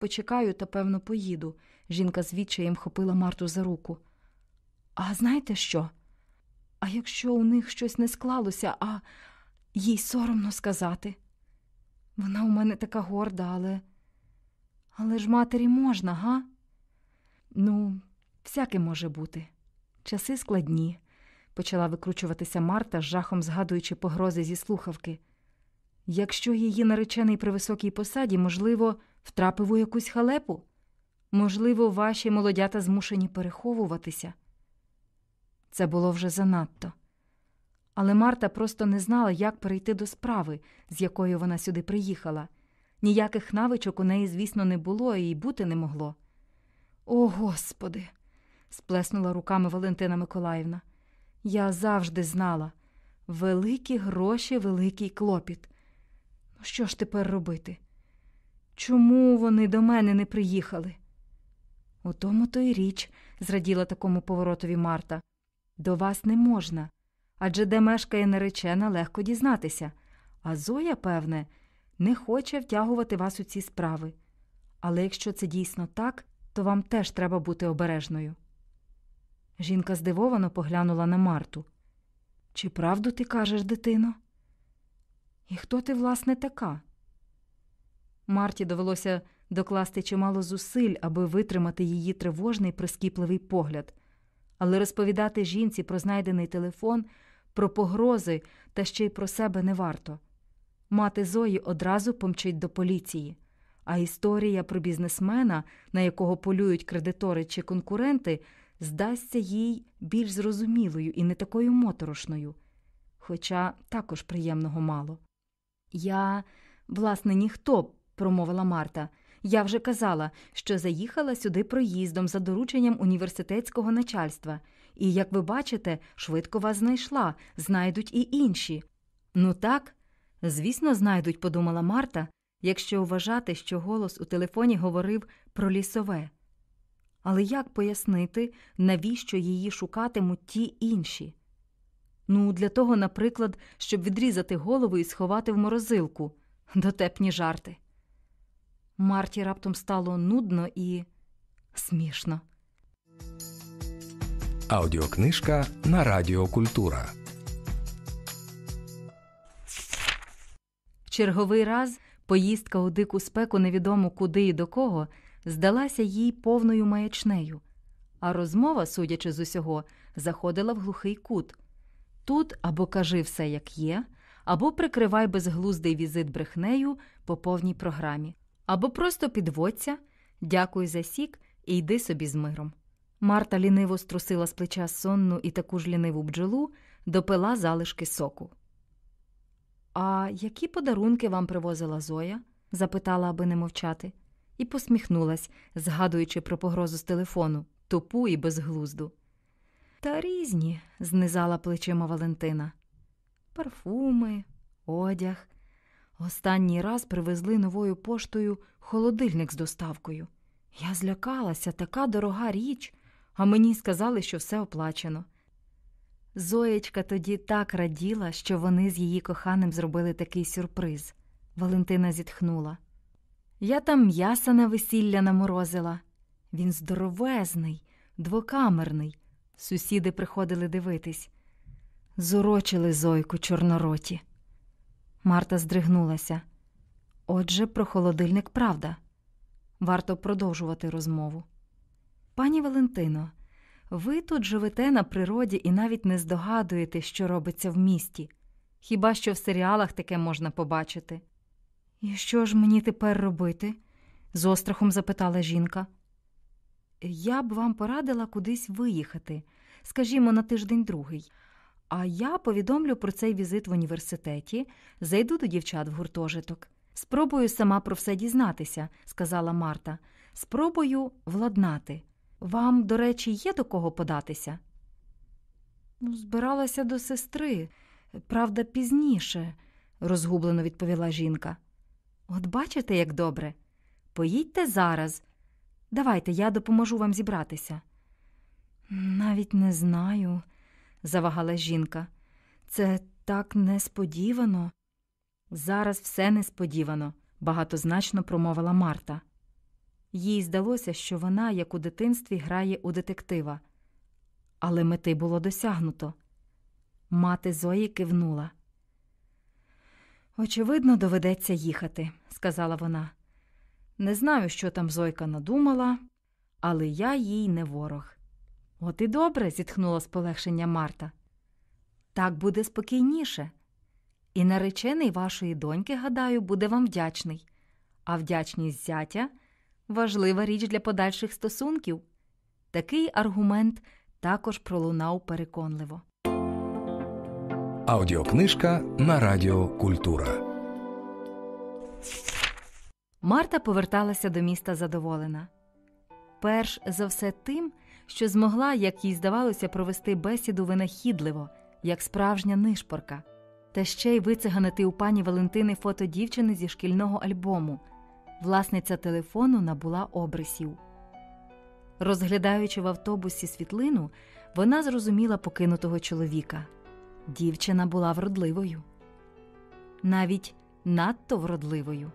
Почекаю та, певно, поїду. Жінка з відчаєм хопила Марту за руку. А знаєте що? А якщо у них щось не склалося, а їй соромно сказати. Вона у мене така горда, але. Але ж матері можна, га? Ну, всяке може бути. Часи складні, почала викручуватися Марта, з жахом згадуючи погрози зі слухавки. Якщо її наречений при високій посаді, можливо, втрапив у якусь халепу? Можливо, ваші молодята змушені переховуватися. Це було вже занадто. Але Марта просто не знала, як перейти до справи, з якою вона сюди приїхала. Ніяких навичок у неї, звісно, не було і бути не могло. О, Господи! сплеснула руками Валентина Миколаївна. Я завжди знала великі гроші, великий клопіт. Ну, що ж тепер робити? Чому вони до мене не приїхали? У тому то й річ, зраділа такому поворотові Марта. До вас не можна. Адже де мешкає наречена, легко дізнатися. А Зоя, певне, не хоче втягувати вас у ці справи. Але якщо це дійсно так, то вам теж треба бути обережною. Жінка здивовано поглянула на Марту. Чи правду ти кажеш, дитино? І хто ти, власне, така? Марті довелося докласти чимало зусиль, аби витримати її тривожний прискіпливий погляд, але розповідати жінці про знайдений телефон, про погрози та ще й про себе не варто. Мати Зої одразу помчить до поліції, а історія про бізнесмена, на якого полюють кредитори чи конкуренти, здасться їй більш зрозумілою і не такою моторошною, хоча також приємного мало. Я, власне, ніхто, промовила Марта. Я вже казала, що заїхала сюди проїздом за дорученням університетського начальства, і, як ви бачите, швидко вас знайшла, знайдуть і інші. Ну так, звісно, знайдуть, подумала Марта, якщо вважати, що голос у телефоні говорив про лісове. Але як пояснити, навіщо її шукатимуть ті інші? Ну, для того, наприклад, щоб відрізати голову і сховати в морозилку, дотепні жарти. Марті раптом стало нудно і смішно. Аудіокнижка на Радіо Культура. В черговий раз поїздка у дику спеку невідомо куди і до кого здалася їй повною маячнею, а розмова, судячи з усього, заходила в глухий кут. Тут або кажи все, як є, або прикривай безглуздий візит брехнею по повній програмі, або просто підводься, дякуй за сік і йди собі з миром. Марта ліниво струсила з плеча сонну і таку ж ліниву бджолу, допила залишки соку. А які подарунки вам привозила Зоя? запитала, аби не мовчати, і посміхнулась, згадуючи про погрозу з телефону, тупу і безглузду. Та різні, знизала плечима Валентина. Парфуми, одяг. Останній раз привезли новою поштою холодильник з доставкою. Я злякалася, така дорога річ, а мені сказали, що все оплачено. Зоєчка тоді так раділа, що вони з її коханим зробили такий сюрприз. Валентина зітхнула. Я там м'яса на весілля наморозила. Він здоровезний, двокамерний. Сусіди приходили дивитись. Зорочили зойку чорнороті. Марта здригнулася. Отже, про холодильник правда. Варто продовжувати розмову. Пані Валентино, ви тут живете на природі і навіть не здогадуєте, що робиться в місті. Хіба що в серіалах таке можна побачити? І що ж мені тепер робити? з острахом запитала жінка. Я б вам порадила кудись виїхати, скажімо, на тиждень другий. А я повідомлю про цей візит в університеті, зайду до дівчат в гуртожиток. Спробую сама про все дізнатися, сказала Марта. Спробую владнати. Вам, до речі, є до кого податися? Ну, збиралася до сестри, правда, пізніше, розгублено відповіла жінка. От бачите, як добре. Поїдьте зараз. Давайте я допоможу вам зібратися. Навіть не знаю, завагала жінка. Це так несподівано. Зараз все несподівано, багатозначно промовила Марта. Їй здалося, що вона, як у дитинстві, грає у детектива. Але мети було досягнуто. Мати Зої кивнула. Очевидно, доведеться їхати, сказала вона. Не знаю, що там Зойка надумала, але я їй не ворог. От і добре, зітхнула з полегшенням Марта. Так буде спокійніше. І наречений вашої доньки, гадаю, буде вам вдячний, а вдячність зятя важлива річ для подальших стосунків. Такий аргумент також пролунав переконливо. Аудіокнижка на Радіо Культура. Марта поверталася до міста задоволена. Перш за все тим, що змогла, як їй здавалося, провести бесіду винахідливо, як справжня нишпорка, та ще й вициганити у пані Валентини фото дівчини зі шкільного альбому. Власниця телефону набула обрисів. Розглядаючи в автобусі світлину, вона зрозуміла покинутого чоловіка. Дівчина була вродливою, навіть надто вродливою,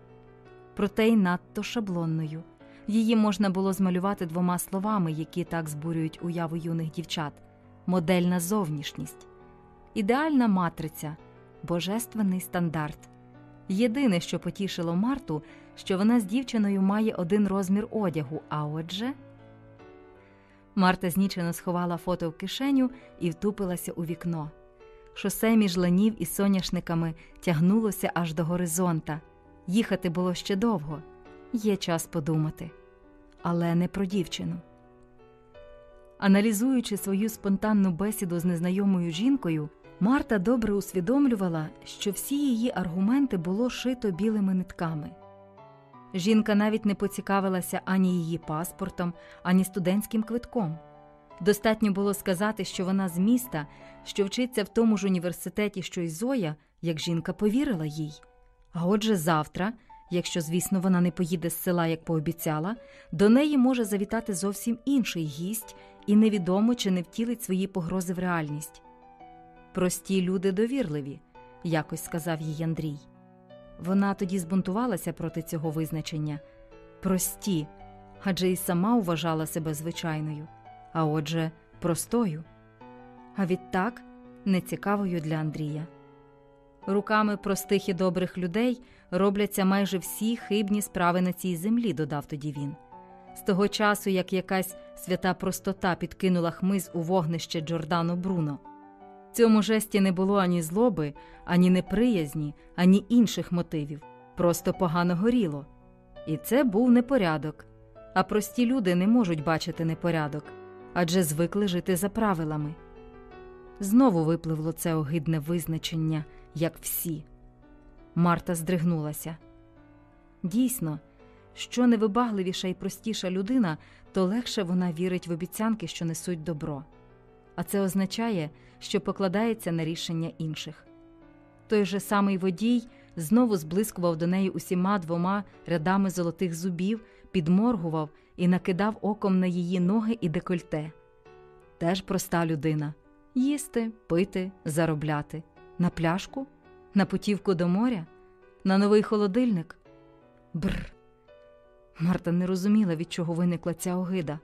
проте й надто шаблонною. Її можна було змалювати двома словами, які так збурюють уяву юних дівчат: модельна зовнішність, ідеальна матриця, божественний стандарт. Єдине, що потішило Марту, що вона з дівчиною має один розмір одягу, а отже. Марта знічено сховала фото в кишеню і втупилася у вікно. Шосе між ланів і соняшниками тягнулося аж до горизонта. Їхати було ще довго. Є час подумати. Але не про дівчину. Аналізуючи свою спонтанну бесіду з незнайомою жінкою, Марта добре усвідомлювала, що всі її аргументи було шито білими нитками. Жінка навіть не поцікавилася ані її паспортом, ані студентським квитком. Достатньо було сказати, що вона з міста, що вчиться в тому ж університеті, що й Зоя, як жінка повірила їй. А отже, завтра, якщо, звісно, вона не поїде з села, як пообіцяла, до неї може завітати зовсім інший гість, і невідомо, чи не втілить свої погрози в реальність. Прості люди довірливі, якось сказав їй Андрій. Вона тоді збунтувалася проти цього визначення прості, адже й сама вважала себе звичайною, а отже, простою. А відтак нецікавою для Андрія. Руками простих і добрих людей робляться майже всі хибні справи на цій землі, додав тоді він. З того часу, як якась свята простота підкинула хмиз у вогнище Джордано Бруно. В цьому жесті не було ані злоби, ані неприязні, ані інших мотивів, просто погано горіло. І це був непорядок. А прості люди не можуть бачити непорядок адже звикли жити за правилами. Знову випливло це огидне визначення, як всі. Марта здригнулася. Дійсно, що невибагливіша і простіша людина, то легше вона вірить в обіцянки, що несуть добро. А це означає, що покладається на рішення інших. Той же самий водій знову зблискував до неї усіма двома рядами золотих зубів, підморгував і накидав оком на її ноги і декольте. Теж проста людина їсти, пити, заробляти. На пляшку, на путівку до моря, на новий холодильник. Бр. Марта не розуміла, від чого виникла ця огида.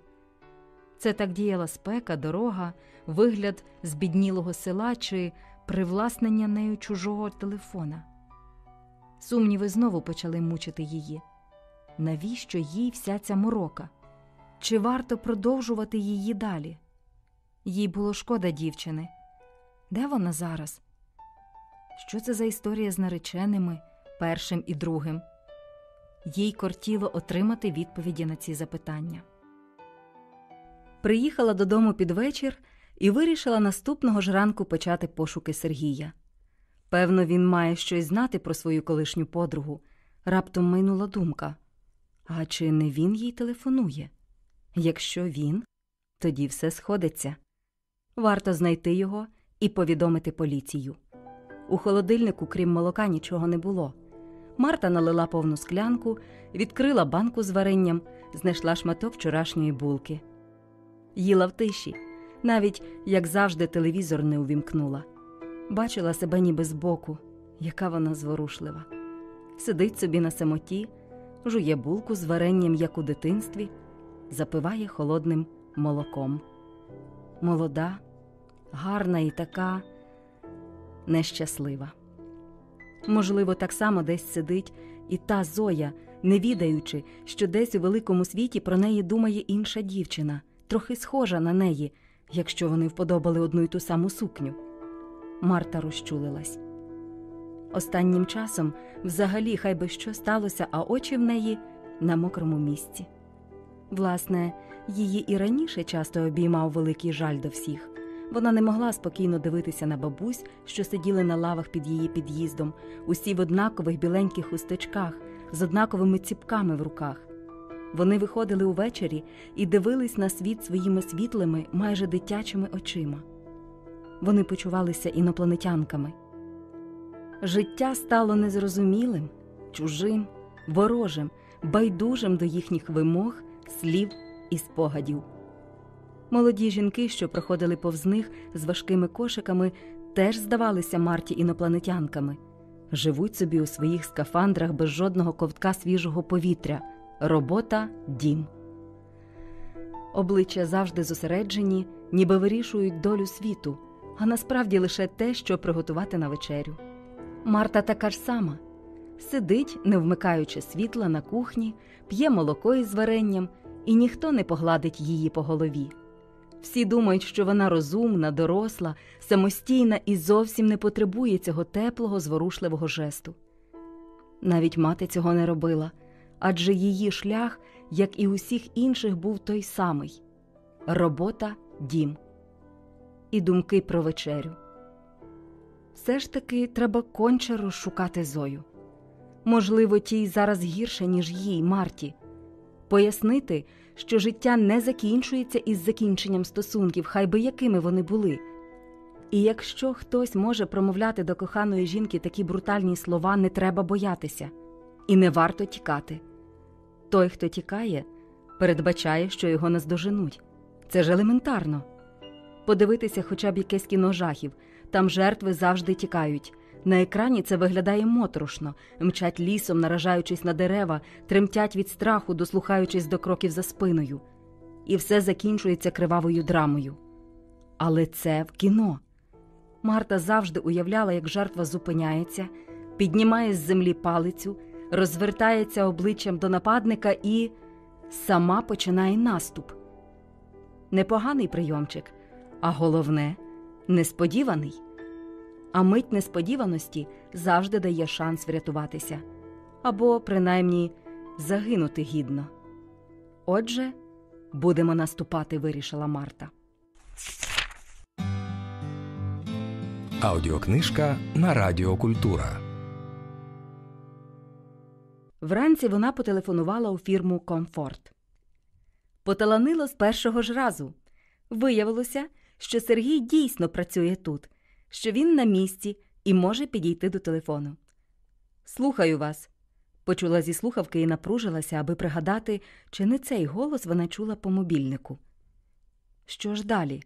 Це так діяла спека, дорога, вигляд збіднілого села чи привласнення нею чужого телефона. Сумніви знову почали мучити її. Навіщо їй вся ця морока? Чи варто продовжувати її далі? Їй було шкода дівчини. Де вона зараз? Що це за історія з нареченими, першим і другим? Їй кортіло отримати відповіді на ці запитання. Приїхала додому під вечір і вирішила наступного ж ранку почати пошуки Сергія. Певно, він має щось знати про свою колишню подругу. Раптом минула думка а чи не він їй телефонує? Якщо він, тоді все сходиться. Варто знайти його і повідомити поліцію. У холодильнику, крім молока, нічого не було. Марта налила повну склянку, відкрила банку з варенням, знайшла шматок вчорашньої булки. Їла в тиші, навіть, як завжди, телевізор не увімкнула. Бачила себе ніби збоку, яка вона зворушлива. Сидить собі на самоті, жує булку з варенням, як у дитинстві, запиває холодним молоком. Молода, гарна і така нещаслива. Можливо, так само десь сидить і та Зоя, не відаючи, що десь у великому світі про неї думає інша дівчина, трохи схожа на неї, якщо вони вподобали одну й ту саму сукню. Марта розчулилась. Останнім часом взагалі хай би що сталося, а очі в неї на мокрому місці. Власне, її і раніше часто обіймав великий жаль до всіх. Вона не могла спокійно дивитися на бабусь, що сиділи на лавах під її під'їздом, усі в однакових біленьких хусточках, з однаковими ціпками в руках. Вони виходили увечері і дивились на світ своїми світлими, майже дитячими очима. Вони почувалися інопланетянками. Життя стало незрозумілим, чужим, ворожим, байдужим до їхніх вимог, слів і спогадів. Молоді жінки, що проходили повз них з важкими кошиками, теж здавалися Марті інопланетянками. Живуть собі у своїх скафандрах без жодного ковтка свіжого повітря. Робота дім. Обличчя завжди зосереджені, ніби вирішують долю світу, а насправді лише те, що приготувати на вечерю. Марта така ж сама сидить, не вмикаючи світла на кухні, п'є молоко із варенням, і ніхто не погладить її по голові. Всі думають, що вона розумна, доросла, самостійна і зовсім не потребує цього теплого, зворушливого жесту. Навіть мати цього не робила, адже її шлях, як і усіх інших, був той самий робота, дім і думки про вечерю. Все ж таки треба конче розшукати Зою. Можливо, тій зараз гірше, ніж їй, Марті. Пояснити, що життя не закінчується із закінченням стосунків, хай би якими вони були. І якщо хтось може промовляти до коханої жінки такі брутальні слова, не треба боятися, і не варто тікати. Той, хто тікає, передбачає, що його наздоженуть. Це ж елементарно. Подивитися хоча б якесь кіно жахів, там жертви завжди тікають. На екрані це виглядає моторошно, мчать лісом, наражаючись на дерева, тремтять від страху, дослухаючись до кроків за спиною. І все закінчується кривавою драмою. Але це в кіно. Марта завжди уявляла, як жертва зупиняється, піднімає з землі палицю, розвертається обличчям до нападника і сама починає наступ. Непоганий прийомчик, а головне несподіваний. А мить несподіваності завжди дає шанс врятуватися або, принаймні, загинути гідно. Отже, будемо наступати, вирішила Марта. Аудіокнижка на Радіо Культура. Вранці вона потелефонувала у фірму Комфорт. Поталанило з першого ж разу. Виявилося, що Сергій дійсно працює тут, що він на місці і може підійти до телефону. Слухаю вас. Почула зі слухавки і напружилася, аби пригадати, чи не цей голос вона чула по мобільнику. Що ж далі?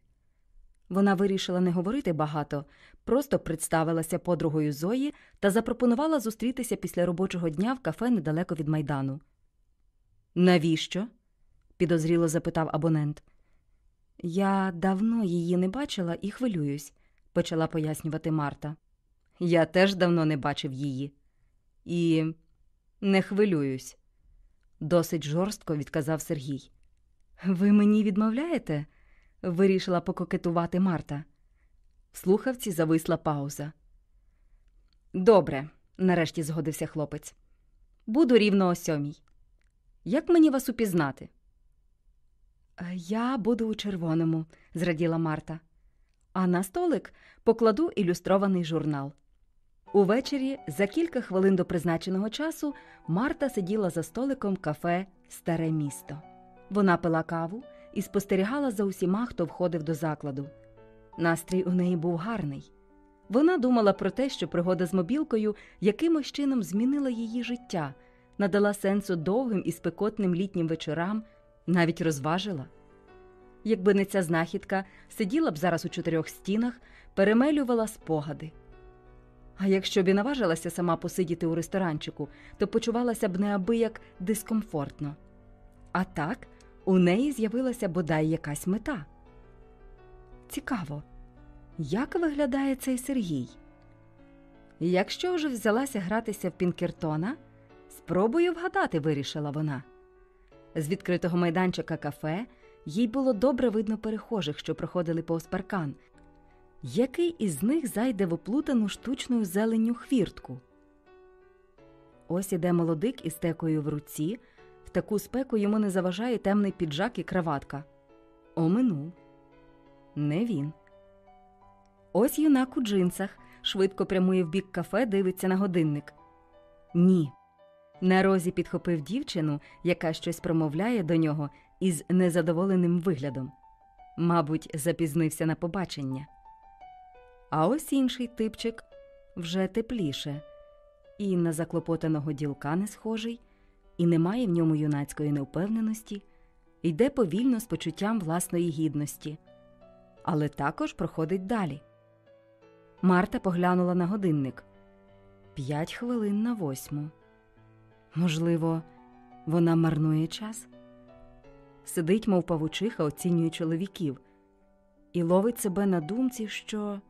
Вона вирішила не говорити багато, просто представилася подругою Зої та запропонувала зустрітися після робочого дня в кафе недалеко від майдану. Навіщо? підозріло запитав абонент. Я давно її не бачила і хвилююсь, почала пояснювати Марта. Я теж давно не бачив її. І не хвилююсь, досить жорстко відказав Сергій. Ви мені відмовляєте? вирішила пококетувати Марта. В слухавці зависла пауза. Добре, нарешті згодився хлопець. Буду рівно о сьомій. Як мені вас упізнати? «Е, Я буду у червоному, зраділа Марта. А на столик покладу ілюстрований журнал. Увечері, за кілька хвилин до призначеного часу, Марта сиділа за столиком кафе Старе місто. Вона пила каву і спостерігала за усіма, хто входив до закладу. Настрій у неї був гарний. Вона думала про те, що пригода з мобілкою якимось чином змінила її життя, надала сенсу довгим і спекотним літнім вечорам, навіть розважила. Якби не ця знахідка, сиділа б зараз у чотирьох стінах, перемелювала спогади. А якщо б і наважилася сама посидіти у ресторанчику, то почувалася б неабияк дискомфортно. А так у неї з'явилася бодай якась мета. Цікаво, як виглядає цей Сергій? Якщо вже взялася гратися в Пінкертона, спробую вгадати, вирішила вона. З відкритого майданчика кафе їй було добре видно перехожих, що проходили повз паркан. Який із них зайде в оплутану штучною зеленню хвіртку? Ось іде молодик із текою в руці. В таку спеку йому не заважає темний піджак і краватка. Оминув. Не він. Ось юнак у джинсах швидко прямує в бік кафе, дивиться на годинник. Ні. На розі підхопив дівчину, яка щось промовляє до нього із незадоволеним виглядом. Мабуть, запізнився на побачення. А ось інший типчик вже тепліше, і на заклопотаного ділка не схожий, і немає в ньому юнацької невпевненості, йде повільно з почуттям власної гідності, але також проходить далі. Марта поглянула на годинник п'ять хвилин на восьму. Можливо, вона марнує час? Сидить, мов павучиха, оцінює чоловіків, і ловить себе на думці, що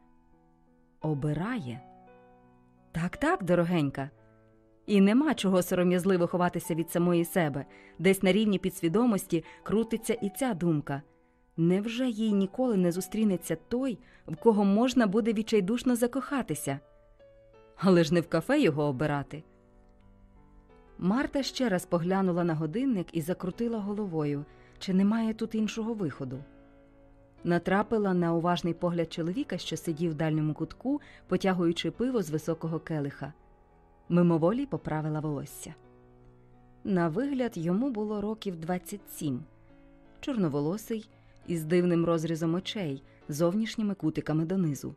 обирає. Так, так, дорогенька. І нема чого сором'язливо ховатися від самої себе, десь на рівні підсвідомості крутиться і ця думка. Невже їй ніколи не зустрінеться той, в кого можна буде відчайдушно закохатися? Але ж не в кафе його обирати. Марта ще раз поглянула на годинник і закрутила головою, чи немає тут іншого виходу. Натрапила на уважний погляд чоловіка, що сидів в дальньому кутку, потягуючи пиво з високого келиха. Мимоволі поправила волосся. На вигляд йому було років 27. чорноволосий, із дивним розрізом очей, зовнішніми кутиками донизу.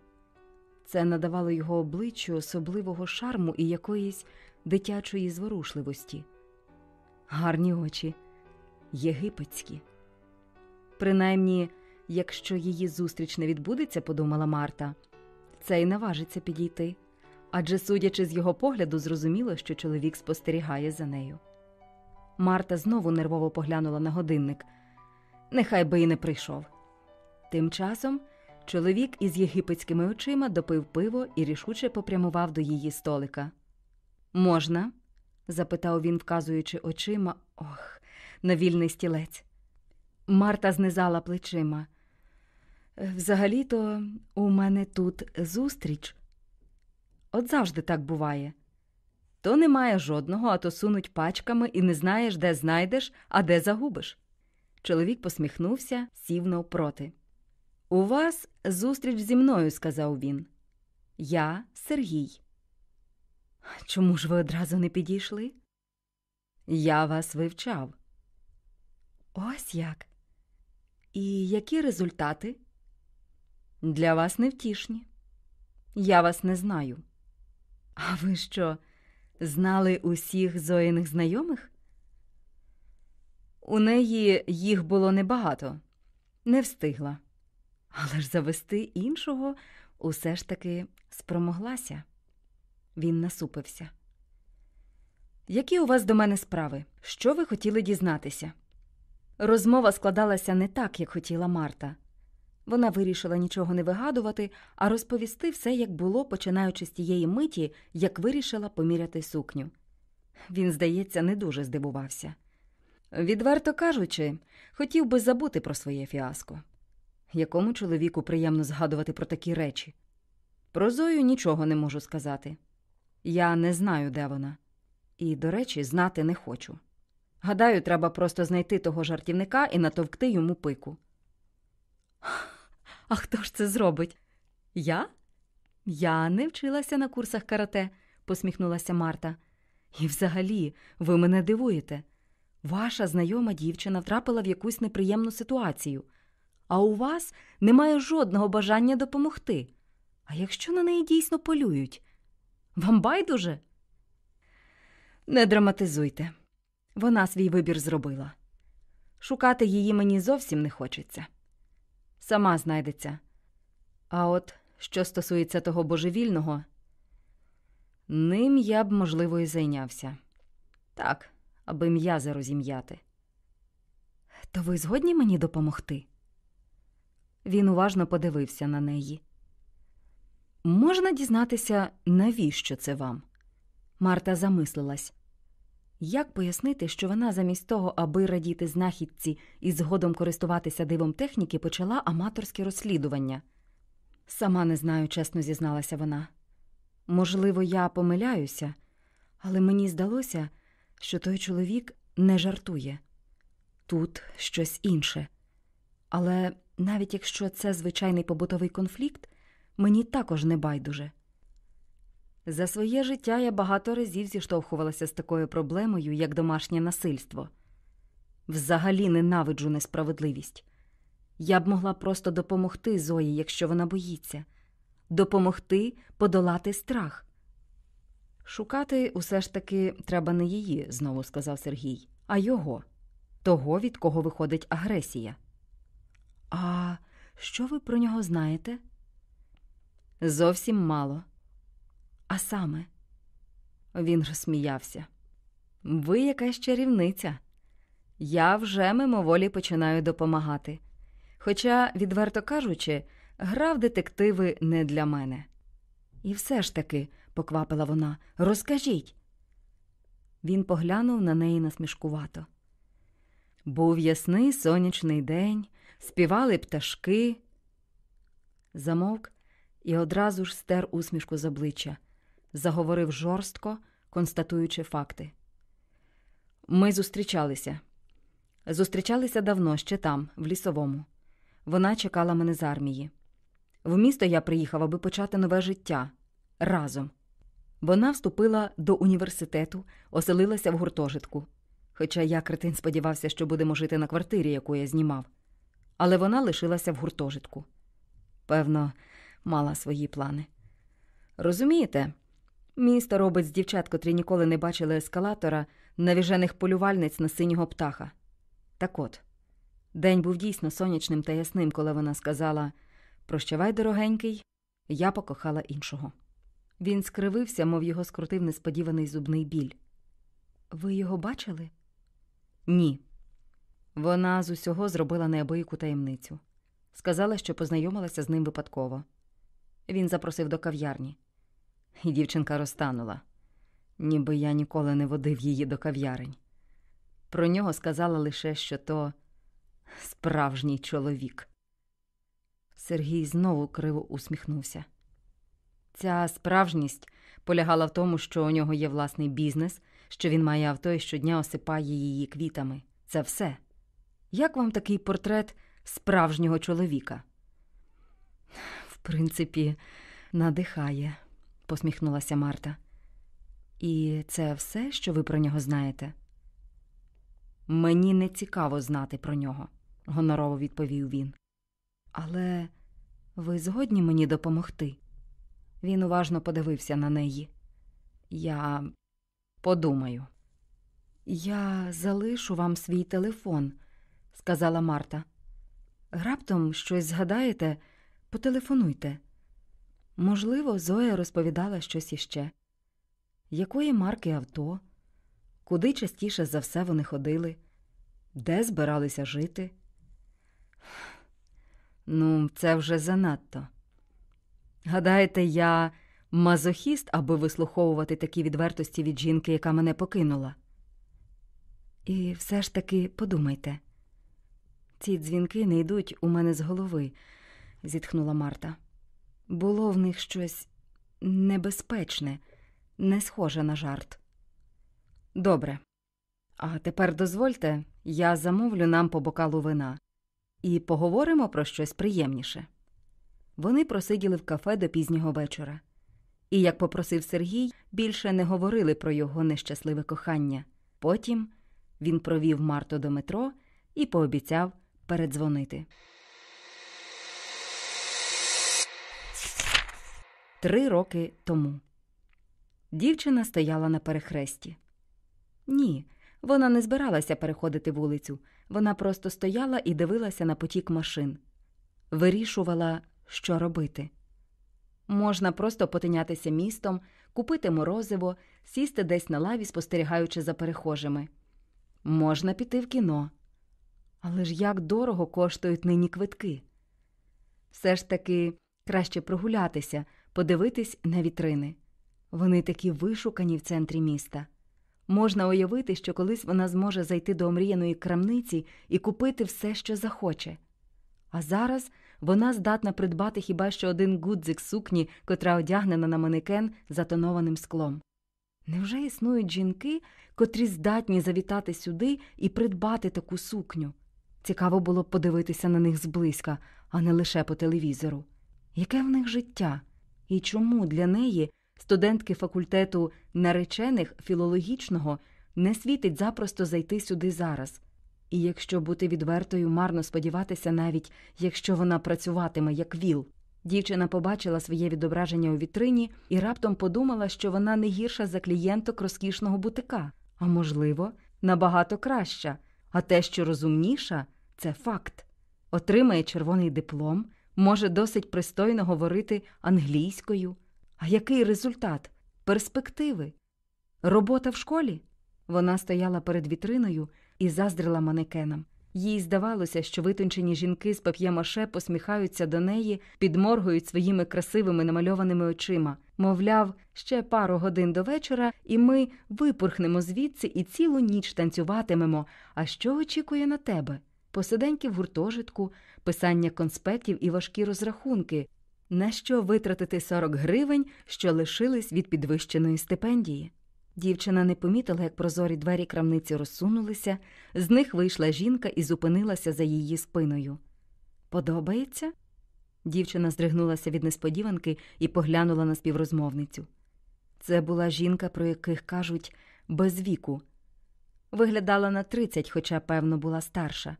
Це надавало його обличчю особливого шарму і якоїсь дитячої зворушливості. Гарні очі, єгипетські. Принаймні, якщо її зустріч не відбудеться, подумала Марта, це й наважиться підійти. Адже, судячи з його погляду, зрозуміло, що чоловік спостерігає за нею. Марта знову нервово поглянула на годинник. Нехай би і не прийшов. Тим часом чоловік із єгипетськими очима допив пиво і рішуче попрямував до її столика. Можна? запитав він, вказуючи очима ох, на вільний стілець. Марта знизала плечима. Взагалі-то у мене тут зустріч. От завжди так буває. То немає жодного, а то сунуть пачками і не знаєш, де знайдеш, а де загубиш. Чоловік посміхнувся, сів навпроти. У вас зустріч зі мною, сказав він. Я Сергій. Чому ж ви одразу не підійшли? Я вас вивчав. Ось як. І які результати? Для вас невтішні. Я вас не знаю. А ви що, знали усіх зоїних знайомих? У неї їх було небагато, не встигла. Але ж завести іншого усе ж таки спромоглася. Він насупився. Які у вас до мене справи? Що ви хотіли дізнатися? Розмова складалася не так, як хотіла Марта. Вона вирішила нічого не вигадувати, а розповісти все, як було, починаючи з тієї миті, як вирішила поміряти сукню. Він, здається, не дуже здивувався. Відверто кажучи, хотів би забути про своє фіаско. Якому чоловіку приємно згадувати про такі речі? Про Зою нічого не можу сказати. Я не знаю, де вона. І, до речі, знати не хочу. Гадаю, треба просто знайти того жартівника і натовкти йому пику. А хто ж це зробить? Я? Я не вчилася на курсах карате, посміхнулася Марта. І взагалі, ви мене дивуєте. Ваша знайома дівчина втрапила в якусь неприємну ситуацію, а у вас немає жодного бажання допомогти. А якщо на неї дійсно полюють? Вам байдуже? Не драматизуйте. Вона свій вибір зробила. Шукати її мені зовсім не хочеться. Сама знайдеться. А от що стосується того божевільного, Ним я б, можливо, і зайнявся. Так, аби м'язи розім'яти. То ви згодні мені допомогти? Він уважно подивився на неї. Можна дізнатися, навіщо це вам? Марта замислилась. Як пояснити, що вона замість того, аби радіти знахідці і згодом користуватися дивом техніки, почала аматорське розслідування? Сама не знаю, чесно зізналася вона. Можливо, я помиляюся, але мені здалося, що той чоловік не жартує. Тут щось інше. Але навіть якщо це звичайний побутовий конфлікт, мені також не байдуже. За своє життя я багато разів зіштовхувалася з такою проблемою, як домашнє насильство. Взагалі ненавиджу несправедливість. Я б могла просто допомогти Зої, якщо вона боїться, допомогти подолати страх. Шукати усе ж таки треба не її, знову сказав Сергій, а його, того, від кого виходить агресія. А що ви про нього знаєте? Зовсім мало. А саме, він розсміявся. Ви якась чарівниця. Я вже мимоволі починаю допомагати. Хоча, відверто кажучи, гра в детективи не для мене. І все ж таки, поквапила вона, розкажіть. Він поглянув на неї насмішкувато. Був ясний сонячний день, співали пташки. Замовк і одразу ж стер усмішку з обличчя, заговорив жорстко, констатуючи факти. Ми зустрічалися. Зустрічалися давно, ще там, в лісовому. Вона чекала мене з армії. В місто я приїхав, аби почати нове життя разом. Вона вступила до університету, оселилася в гуртожитку. Хоча я, кретин, сподівався, що будемо жити на квартирі, яку я знімав. Але вона лишилася в гуртожитку. Певно, мала свої плани. Розумієте, мій старобець дівчат, котрі ніколи не бачили ескалатора, навіжених полювальниць на синього птаха. Так от, день був дійсно сонячним та ясним, коли вона сказала Прощавай, дорогенький, я покохала іншого. Він скривився, мов його скрутив несподіваний зубний біль. Ви його бачили? Ні. Вона з усього зробила неабияку таємницю. Сказала, що познайомилася з ним випадково. Він запросив до кав'ярні. І дівчинка розтанула, ніби я ніколи не водив її до кав'ярень. Про нього сказала лише, що то справжній чоловік. Сергій знову криво усміхнувся. Ця справжність полягала в тому, що у нього є власний бізнес, що він має авто і щодня осипає її квітами. Це все. Як вам такий портрет справжнього чоловіка? В принципі, надихає, посміхнулася Марта. І це все, що ви про нього знаєте? Мені не цікаво знати про нього, гонорово відповів він. Але ви згодні мені допомогти? Він уважно подивився на неї. Я подумаю. Я залишу вам свій телефон, сказала Марта. Раптом щось згадаєте, потелефонуйте. Можливо, Зоя розповідала щось іще. Якої марки авто? Куди частіше за все вони ходили? Де збиралися жити? Ну, це вже занадто. Гадаєте, я мазохіст, аби вислуховувати такі відвертості від жінки, яка мене покинула? І все ж таки подумайте. Ці дзвінки не йдуть у мене з голови, зітхнула Марта. Було в них щось небезпечне, не схоже на жарт. Добре. А тепер дозвольте, я замовлю нам по бокалу вина і поговоримо про щось приємніше. Вони просиділи в кафе до пізнього вечора. І, як попросив Сергій, більше не говорили про його нещасливе кохання. Потім він провів Марту до метро і пообіцяв передзвонити. Три роки тому дівчина стояла на перехресті. Ні, вона не збиралася переходити вулицю. Вона просто стояла і дивилася на потік машин, вирішувала, що робити. Можна просто потинятися містом, купити морозиво, сісти десь на лаві, спостерігаючи за перехожими. Можна піти в кіно. Але ж як дорого коштують нині квитки. Все ж таки краще прогулятися, подивитись на вітрини. Вони такі вишукані в центрі міста. Можна уявити, що колись вона зможе зайти до омріяної крамниці і купити все, що захоче. А зараз вона здатна придбати хіба що один гудзик сукні, котра одягнена на манекен затонованим склом. Невже існують жінки, котрі здатні завітати сюди і придбати таку сукню? Цікаво було б подивитися на них зблизька, а не лише по телевізору. Яке в них життя? І чому для неї, студентки факультету наречених філологічного, не світить запросто зайти сюди зараз? І якщо бути відвертою, марно сподіватися навіть, якщо вона працюватиме як віл. Дівчина побачила своє відображення у вітрині і раптом подумала, що вона не гірша за клієнток розкішного бутика, а можливо, набагато краща. А те, що розумніша, це факт. Отримає червоний диплом, може досить пристойно говорити англійською. А який результат? Перспективи? Робота в школі? Вона стояла перед вітриною і заздрила манекенам. Їй здавалося, що витончені жінки з пап'є-маше посміхаються до неї, підморгують своїми красивими намальованими очима. Мовляв, ще пару годин до вечора, і ми випорхнемо звідси і цілу ніч танцюватимемо. А що очікує на тебе? Посиденьки в гуртожитку, писання конспектів і важкі розрахунки. На що витратити 40 гривень, що лишились від підвищеної стипендії? Дівчина не помітила, як прозорі двері крамниці розсунулися, з них вийшла жінка і зупинилася за її спиною. Подобається? Дівчина здригнулася від несподіванки і поглянула на співрозмовницю. Це була жінка, про яких кажуть, без віку. Виглядала на тридцять, хоча, певно, була старша.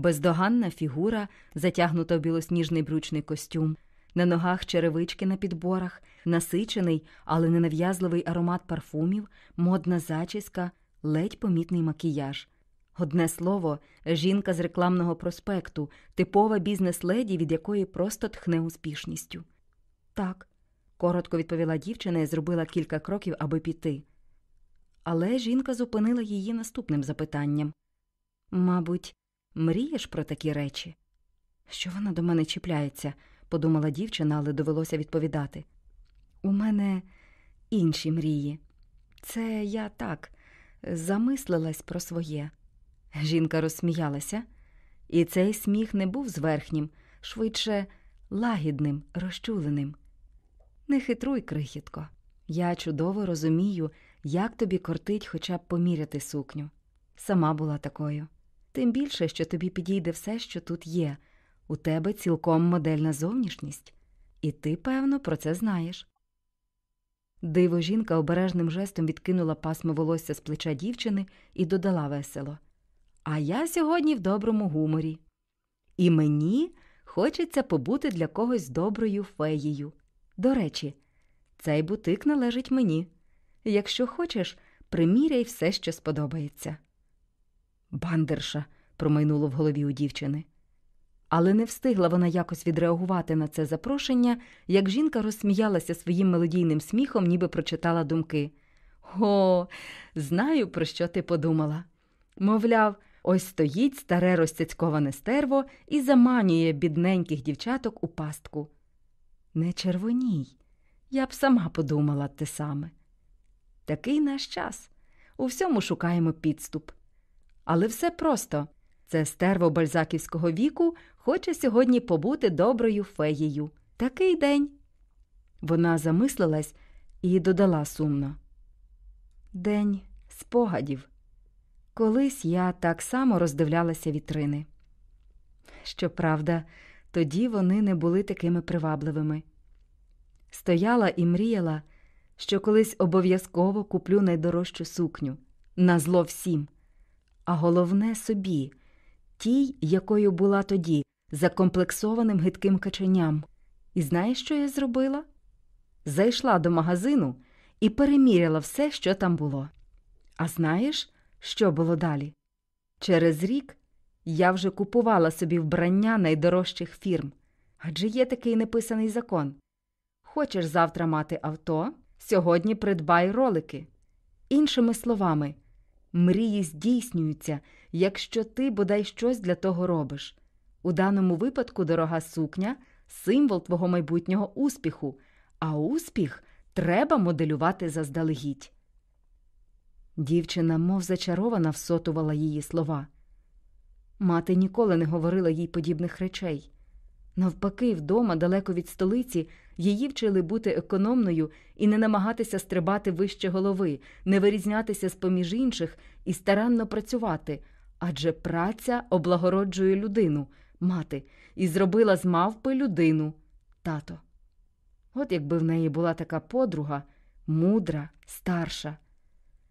Бездоганна фігура, затягнута в білосніжний брючний костюм, на ногах черевички на підборах, насичений, але ненав'язливий аромат парфумів, модна зачіска, ледь помітний макіяж. Одне слово, жінка з рекламного проспекту, типова бізнес-леді, від якої просто тхне успішністю. Так, коротко відповіла дівчина і зробила кілька кроків, аби піти. Але жінка зупинила її наступним запитанням Мабуть, мрієш про такі речі? Що вона до мене чіпляється? подумала дівчина, але довелося відповідати. У мене інші мрії. Це я так замислилась про своє. Жінка розсміялася, і цей сміх не був зверхнім, швидше лагідним, розчуленим. Не хитруй, крихітко. Я чудово розумію, як тобі кортить хоча б поміряти сукню. Сама була такою. Тим більше, що тобі підійде все, що тут є. У тебе цілком модельна зовнішність, і ти, певно, про це знаєш. Диво жінка обережним жестом відкинула пасмо волосся з плеча дівчини і додала весело. А я сьогодні в доброму гуморі. І мені хочеться побути для когось доброю феєю. До речі, цей бутик належить мені. Якщо хочеш, приміряй все, що сподобається. Бандерша, промайнуло в голові у дівчини. Але не встигла вона якось відреагувати на це запрошення, як жінка розсміялася своїм мелодійним сміхом, ніби прочитала думки. О, знаю, про що ти подумала. Мовляв, ось стоїть старе розцяцьковане стерво і заманює бідненьких дівчаток у пастку. Не червоній. Я б сама подумала те саме. Такий наш час. У всьому шукаємо підступ. Але все просто. Це стерво бальзаківського віку хоче сьогодні побути доброю феєю. Такий день. Вона замислилась і додала сумно. День спогадів. Колись я так само роздивлялася вітрини. Щоправда, тоді вони не були такими привабливими. Стояла і мріяла, що колись обов'язково куплю найдорожчу сукню на зло всім, а головне собі, тій, якою була тоді, закомплексованим гидким каченям. І знаєш, що я зробила? Зайшла до магазину і переміряла все, що там було. А знаєш, що було далі? Через рік я вже купувала собі вбрання найдорожчих фірм, адже є такий неписаний закон. Хочеш завтра мати авто, Сьогодні придбай ролики. Іншими словами, мрії здійснюються, якщо ти бодай щось для того робиш. У даному випадку дорога сукня символ твого майбутнього успіху, а успіх треба моделювати заздалегідь. Дівчина, мов зачарована, всотувала її слова. Мати ніколи не говорила їй подібних речей. Навпаки, вдома, далеко від столиці, її вчили бути економною і не намагатися стрибати вище голови, не вирізнятися з поміж інших і старанно працювати, адже праця облагороджує людину, мати, і зробила з мавпи людину, тато. От якби в неї була така подруга, мудра, старша.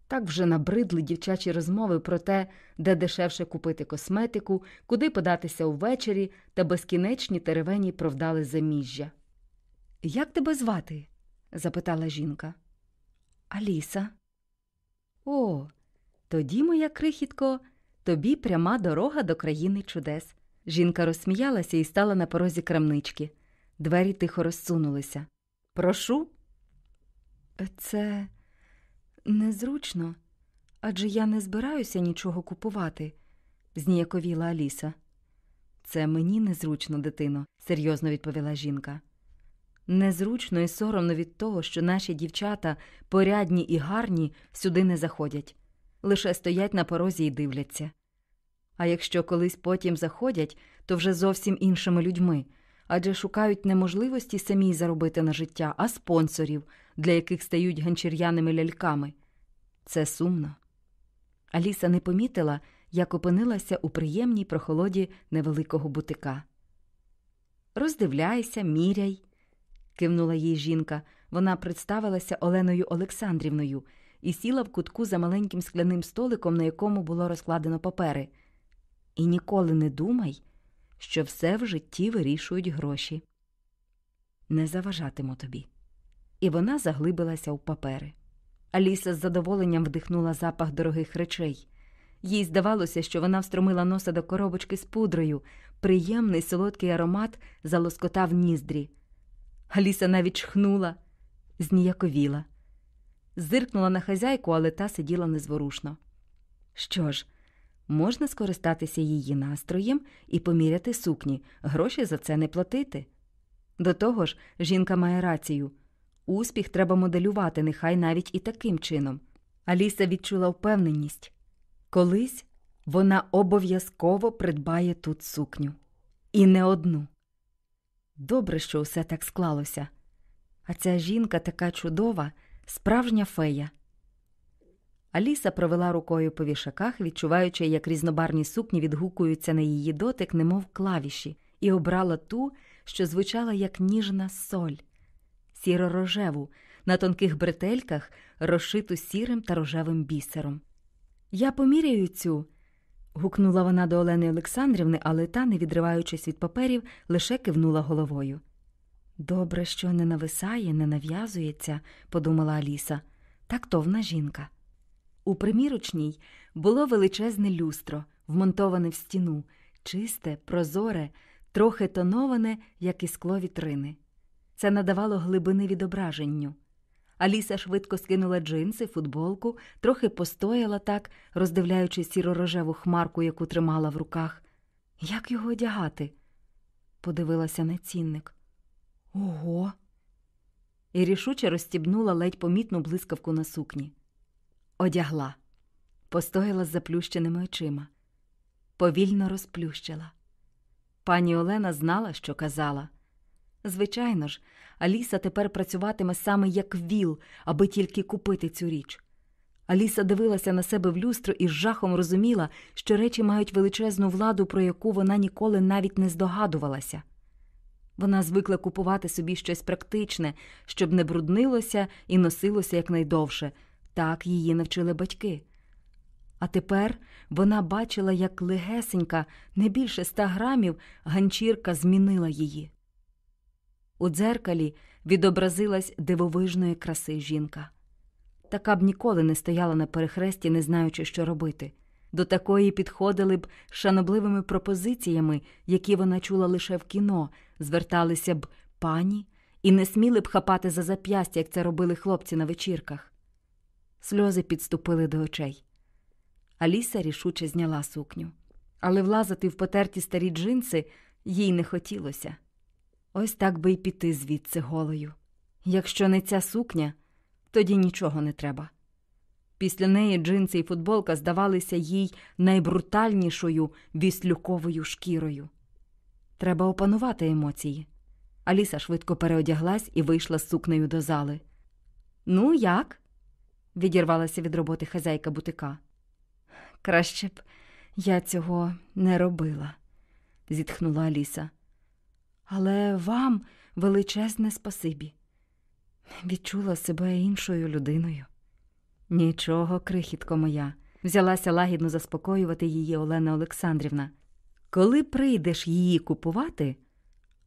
Так вже набридли дівчачі розмови про те, де дешевше купити косметику, куди податися увечері та безкінечні теревені про вдале заміжжя. Як тебе звати? запитала жінка. Аліса. О, тоді, моя крихітко, тобі пряма дорога до країни чудес. Жінка розсміялася і стала на порозі крамнички. Двері тихо розсунулися. Прошу. Це незручно, адже я не збираюся нічого купувати, зніяковіла Аліса. Це мені незручно, дитино, серйозно відповіла жінка. Незручно і соромно від того, що наші дівчата, порядні і гарні, сюди не заходять, лише стоять на порозі і дивляться. А якщо колись потім заходять, то вже зовсім іншими людьми, адже шукають не можливості самій заробити на життя, а спонсорів, для яких стають ганчір'яними ляльками. Це сумно. Аліса не помітила, як опинилася у приємній прохолоді невеликого бутика. Роздивляйся, міряй, кивнула їй жінка. Вона представилася Оленою Олександрівною і сіла в кутку за маленьким скляним столиком, на якому було розкладено папери. І ніколи не думай, що все в житті вирішують гроші. Не заважатиму тобі. І вона заглибилася в папери. Аліса з задоволенням вдихнула запах дорогих речей. Їй здавалося, що вона встромила носа до коробочки з пудрою, приємний солодкий аромат залоскотав ніздрі. Аліса навіть чхнула, зніяковіла. Зиркнула на хазяйку, але та сиділа незворушно. Що ж, можна скористатися її настроєм і поміряти сукні, гроші за це не платити. До того ж, жінка має рацію успіх треба моделювати, нехай навіть і таким чином. Аліса відчула впевненість колись вона обов'язково придбає тут сукню. І не одну. Добре, що усе так склалося. А ця жінка така чудова, справжня фея. Аліса провела рукою по вішаках, відчуваючи, як різнобарні сукні відгукуються на її дотик, немов клавіші, і обрала ту, що звучала як ніжна соль, сіро-рожеву, на тонких бретельках, розшиту сірим та рожевим бісером. Я поміряю цю. Гукнула вона до Олени Олександрівни, але та, не відриваючись від паперів, лише кивнула головою. Добре, що не нависає, не нав'язується, подумала Аліса, тактовна жінка. У примірочній було величезне люстро, вмонтоване в стіну, чисте, прозоре, трохи тоноване, як і скло вітрини. Це надавало глибини відображенню. Аліса швидко скинула джинси, футболку, трохи постояла так, роздивляючи сіро-рожеву хмарку, яку тримала в руках. Як його одягати? подивилася на цінник. Ого. І рішуче розстібнула ледь помітну блискавку на сукні. Одягла, постояла з заплющеними очима, повільно розплющила. Пані Олена знала, що казала. Звичайно ж, Аліса тепер працюватиме саме як віл, аби тільки купити цю річ. Аліса дивилася на себе в люстро і з жахом розуміла, що речі мають величезну владу, про яку вона ніколи навіть не здогадувалася. Вона звикла купувати собі щось практичне, щоб не бруднилося і носилося якнайдовше. Так її навчили батьки. А тепер вона бачила, як легесенька, не більше ста грамів, ганчірка змінила її. У дзеркалі відобразилась дивовижної краси жінка. Така б ніколи не стояла на перехресті, не знаючи, що робити. До такої підходили б шанобливими пропозиціями, які вона чула лише в кіно, зверталися б пані і не сміли б хапати за зап'ястя, як це робили хлопці на вечірках. Сльози підступили до очей. Аліса рішуче зняла сукню, але влазити в потерті старі джинси їй не хотілося. Ось так би й піти звідси голою. Якщо не ця сукня, тоді нічого не треба. Після неї джинси і футболка здавалися їй найбрутальнішою віслюковою шкірою. Треба опанувати емоції. Аліса швидко переодяглась і вийшла з сукнею до зали. Ну, як? відірвалася від роботи хазяйка бутика. Краще б я цього не робила, зітхнула Аліса. Але вам величезне спасибі. Відчула себе іншою людиною. Нічого, крихітко моя, взялася лагідно заспокоювати її Олена Олександрівна. Коли прийдеш її купувати,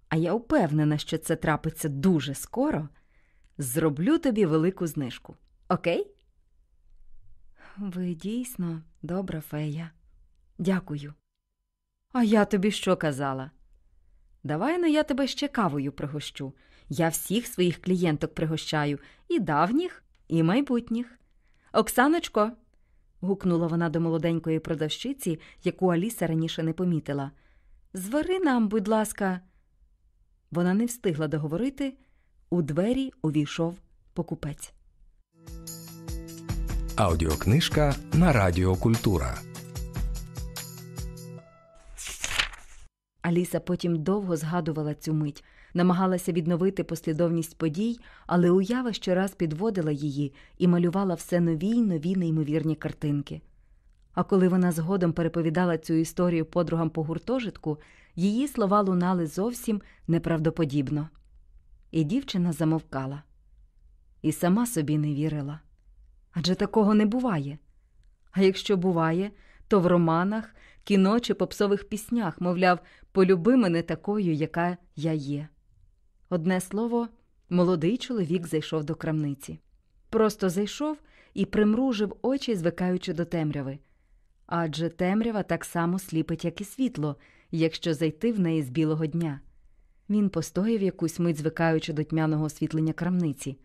а я впевнена, що це трапиться дуже скоро, зроблю тобі велику знижку. Окей? Ви дійсно добра фея. Дякую. А я тобі що казала? Давай ну я тебе ще кавою пригощу. Я всіх своїх клієнток пригощаю, і давніх, і майбутніх. Оксаночко. гукнула вона до молоденької продавщиці, яку Аліса раніше не помітила. Звари нам, будь ласка. Вона не встигла договорити. У двері увійшов покупець. Аудіокнижка на Радіо Культура. Аліса потім довго згадувала цю мить, намагалася відновити послідовність подій, але уява щораз підводила її і малювала все нові й нові неймовірні картинки. А коли вона згодом переповідала цю історію подругам по гуртожитку, її слова лунали зовсім неправдоподібно. І дівчина замовкала. І сама собі не вірила. Адже такого не буває. А якщо буває, то в романах, кіно чи попсових піснях, мовляв, полюби мене такою, яка я є. Одне слово, молодий чоловік зайшов до крамниці. Просто зайшов і примружив очі, звикаючи до темряви. Адже темрява так само сліпить, як і світло, якщо зайти в неї з білого дня. Він постояв якусь мить, звикаючи до тьмяного освітлення крамниці.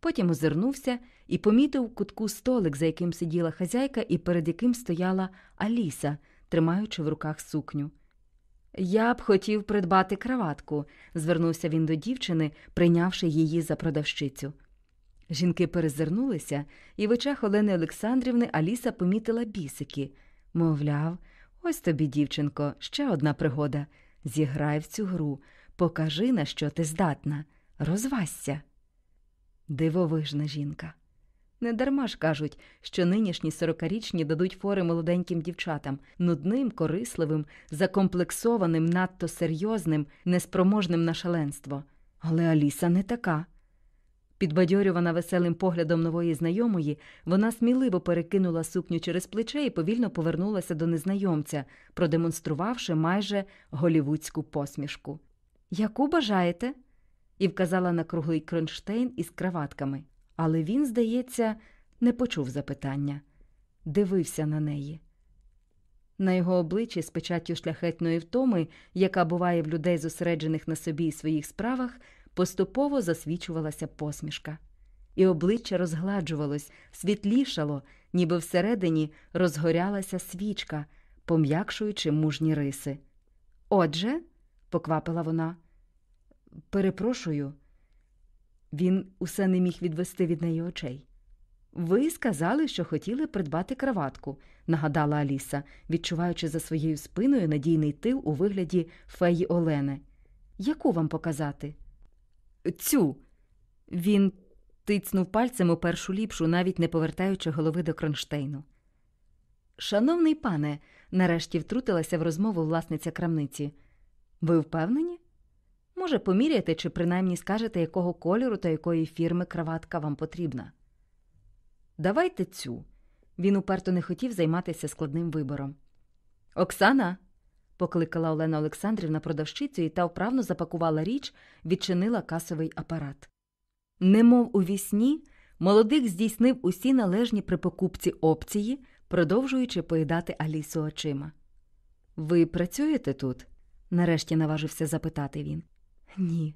Потім озирнувся і помітив в кутку столик, за яким сиділа хазяйка і перед яким стояла Аліса, тримаючи в руках сукню. Я б хотів придбати краватку, звернувся він до дівчини, прийнявши її за продавщицю. Жінки перезирнулися, і в очах Олени Олександрівни Аліса помітила бісики. Мовляв, ось тобі, дівчинко, ще одна пригода. Зіграй в цю гру, покажи, на що ти здатна, розвасься. Дивовижна жінка. Недарма ж кажуть, що нинішні сорокарічні дадуть фори молоденьким дівчатам, нудним, корисливим, закомплексованим, надто серйозним, неспроможним на шаленство. Але Аліса не така. Підбадьорювана веселим поглядом нової знайомої, вона сміливо перекинула сукню через плече і повільно повернулася до незнайомця, продемонструвавши майже голівудську посмішку. Яку бажаєте? і вказала на круглий кронштейн із краватками. Але він, здається, не почув запитання, дивився на неї. На його обличчі з печаттю шляхетної втоми, яка буває в людей, зосереджених на собі і своїх справах, поступово засвічувалася посмішка, і обличчя розгладжувалось, світлішало, ніби всередині розгорялася свічка, пом'якшуючи мужні риси. Отже, поквапила вона, перепрошую. Він усе не міг відвести від неї очей. Ви сказали, що хотіли придбати краватку, нагадала Аліса, відчуваючи за своєю спиною надійний тил у вигляді феї Олени. Яку вам показати? Цю. Він тицнув пальцем у першу ліпшу, навіть не повертаючи голови до кронштейну. Шановний пане, нарешті втрутилася в розмову власниця крамниці. Ви впевнені? Може, поміряєте чи принаймні скажете, якого кольору та якої фірми краватка вам потрібна. Давайте цю. Він уперто не хотів займатися складним вибором. Оксана. покликала Олена Олександрівна продавщицю і та вправно запакувала річ, відчинила касовий апарат. Немов у вісні, молодик здійснив усі належні при покупці опції, продовжуючи поїдати Алісу очима. Ви працюєте тут? нарешті наважився запитати він. Ні,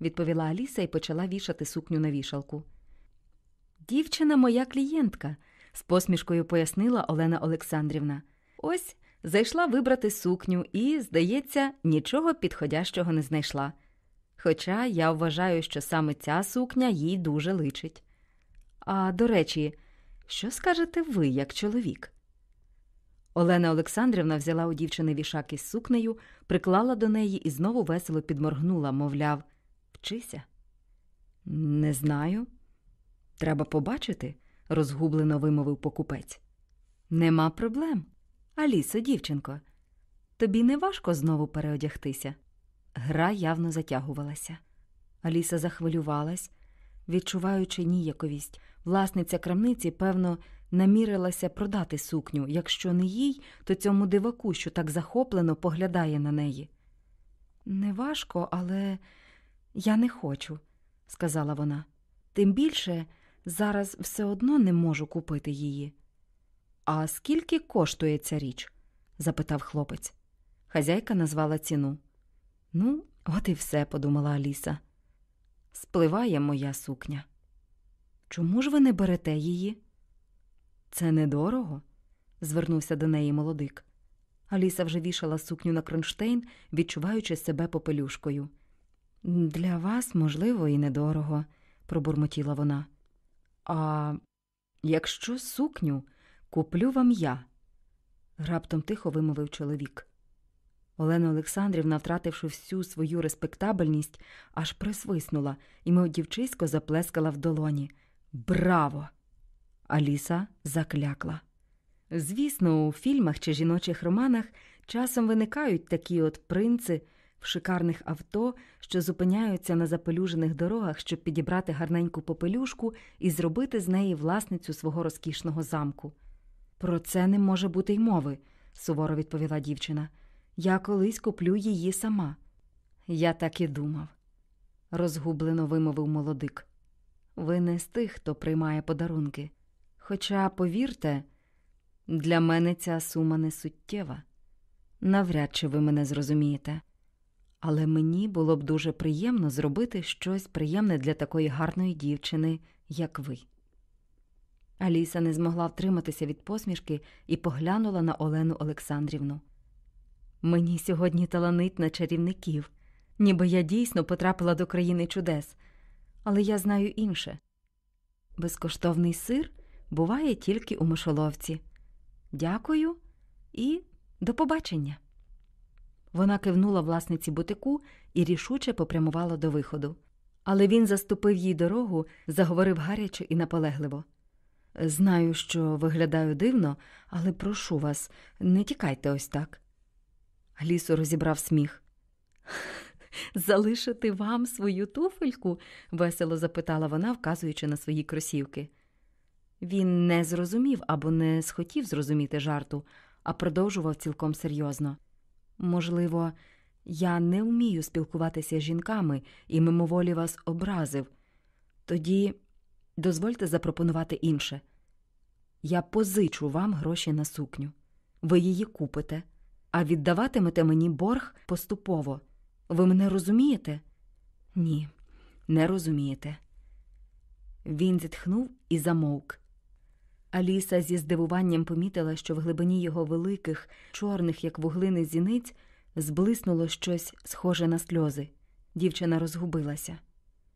відповіла Аліса і почала вішати сукню на вішалку. Дівчина моя клієнтка, з посмішкою пояснила Олена Олександрівна. Ось зайшла вибрати сукню і, здається, нічого підходящого не знайшла. Хоча я вважаю, що саме ця сукня їй дуже личить. А до речі, що скажете ви, як чоловік? Олена Олександрівна взяла у дівчини вішак із сукнею, приклала до неї і знову весело підморгнула, мовляв, вчися. Не знаю. Треба побачити, розгублено вимовив покупець. Нема проблем. Алісо, дівчинко, тобі не важко знову переодягтися. Гра явно затягувалася. Аліса захвилювалась, відчуваючи ніяковість. Власниця крамниці, певно, намірилася продати сукню, якщо не їй, то цьому диваку, що так захоплено поглядає на неї. Неважко, але я не хочу, сказала вона. Тим більше зараз все одно не можу купити її. А скільки коштує ця річ? запитав хлопець. Хазяйка назвала ціну. Ну, от і все, подумала Аліса. Спливає моя сукня. Чому ж ви не берете її? Це недорого, звернувся до неї молодик. Аліса вже вішала сукню на кронштейн, відчуваючи себе попелюшкою. Для вас, можливо, і недорого, пробурмотіла вона. А якщо сукню куплю вам я, раптом тихо вимовив чоловік. Олена Олександрівна, втративши всю свою респектабельність, аж присвиснула і мов дівчисько заплескала в долоні. Браво! Аліса заклякла. Звісно, у фільмах чи жіночих романах часом виникають такі от принци в шикарних авто, що зупиняються на запелюжених дорогах, щоб підібрати гарненьку попелюшку і зробити з неї власницю свого розкішного замку. Про це не може бути й мови, суворо відповіла дівчина. Я колись куплю її сама. Я так і думав, розгублено вимовив молодик. Ви не з тих, хто приймає подарунки. Хоча, повірте, для мене ця сума не суттєва. Навряд чи ви мене зрозумієте. Але мені було б дуже приємно зробити щось приємне для такої гарної дівчини, як ви. Аліса не змогла втриматися від посмішки і поглянула на Олену Олександрівну. Мені сьогодні таланить на чарівників, ніби я дійсно потрапила до країни чудес, але я знаю інше безкоштовний сир буває тільки у мишоловці. Дякую і до побачення. Вона кивнула власниці бутику і рішуче попрямувала до виходу. Але він заступив їй дорогу, заговорив гаряче і наполегливо. Знаю, що виглядаю дивно, але прошу вас, не тікайте ось так. Глісу розібрав сміх. Залишити вам свою туфельку? весело запитала вона, вказуючи на свої кросівки. Він не зрозумів або не схотів зрозуміти жарту, а продовжував цілком серйозно. Можливо, я не вмію спілкуватися з жінками і мимоволі вас образив. Тоді дозвольте запропонувати інше. Я позичу вам гроші на сукню. Ви її купите, а віддаватимете мені борг поступово. Ви мене розумієте? Ні, не розумієте. Він зітхнув і замовк. Аліса зі здивуванням помітила, що в глибині його великих, чорних, як вуглини зіниць, зблиснуло щось схоже на сльози. Дівчина розгубилася.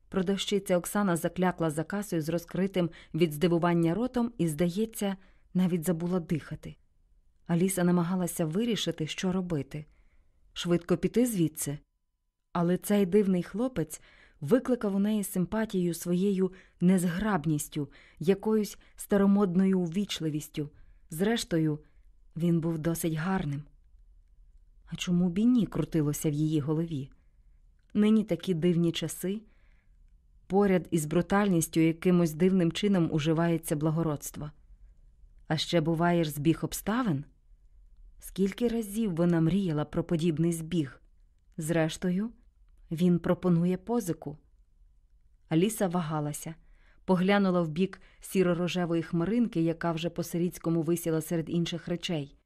Продавщиця Оксана заклякла за касою з розкритим від здивування ротом і, здається, навіть забула дихати. Аліса намагалася вирішити, що робити швидко піти звідси. Але цей дивний хлопець викликав у неї симпатію своєю незграбністю, якоюсь старомодною увічливістю. Зрештою, він був досить гарним. А чому б і ні крутилося в її голові? Нині такі дивні часи, поряд із брутальністю якимось дивним чином уживається благородство. А ще буває ж збіг обставин? Скільки разів вона мріяла про подібний збіг? Зрештою, він пропонує позику. Аліса вагалася, поглянула в бік сіро-рожевої хмаринки, яка вже по сиріцькому висіла серед інших речей,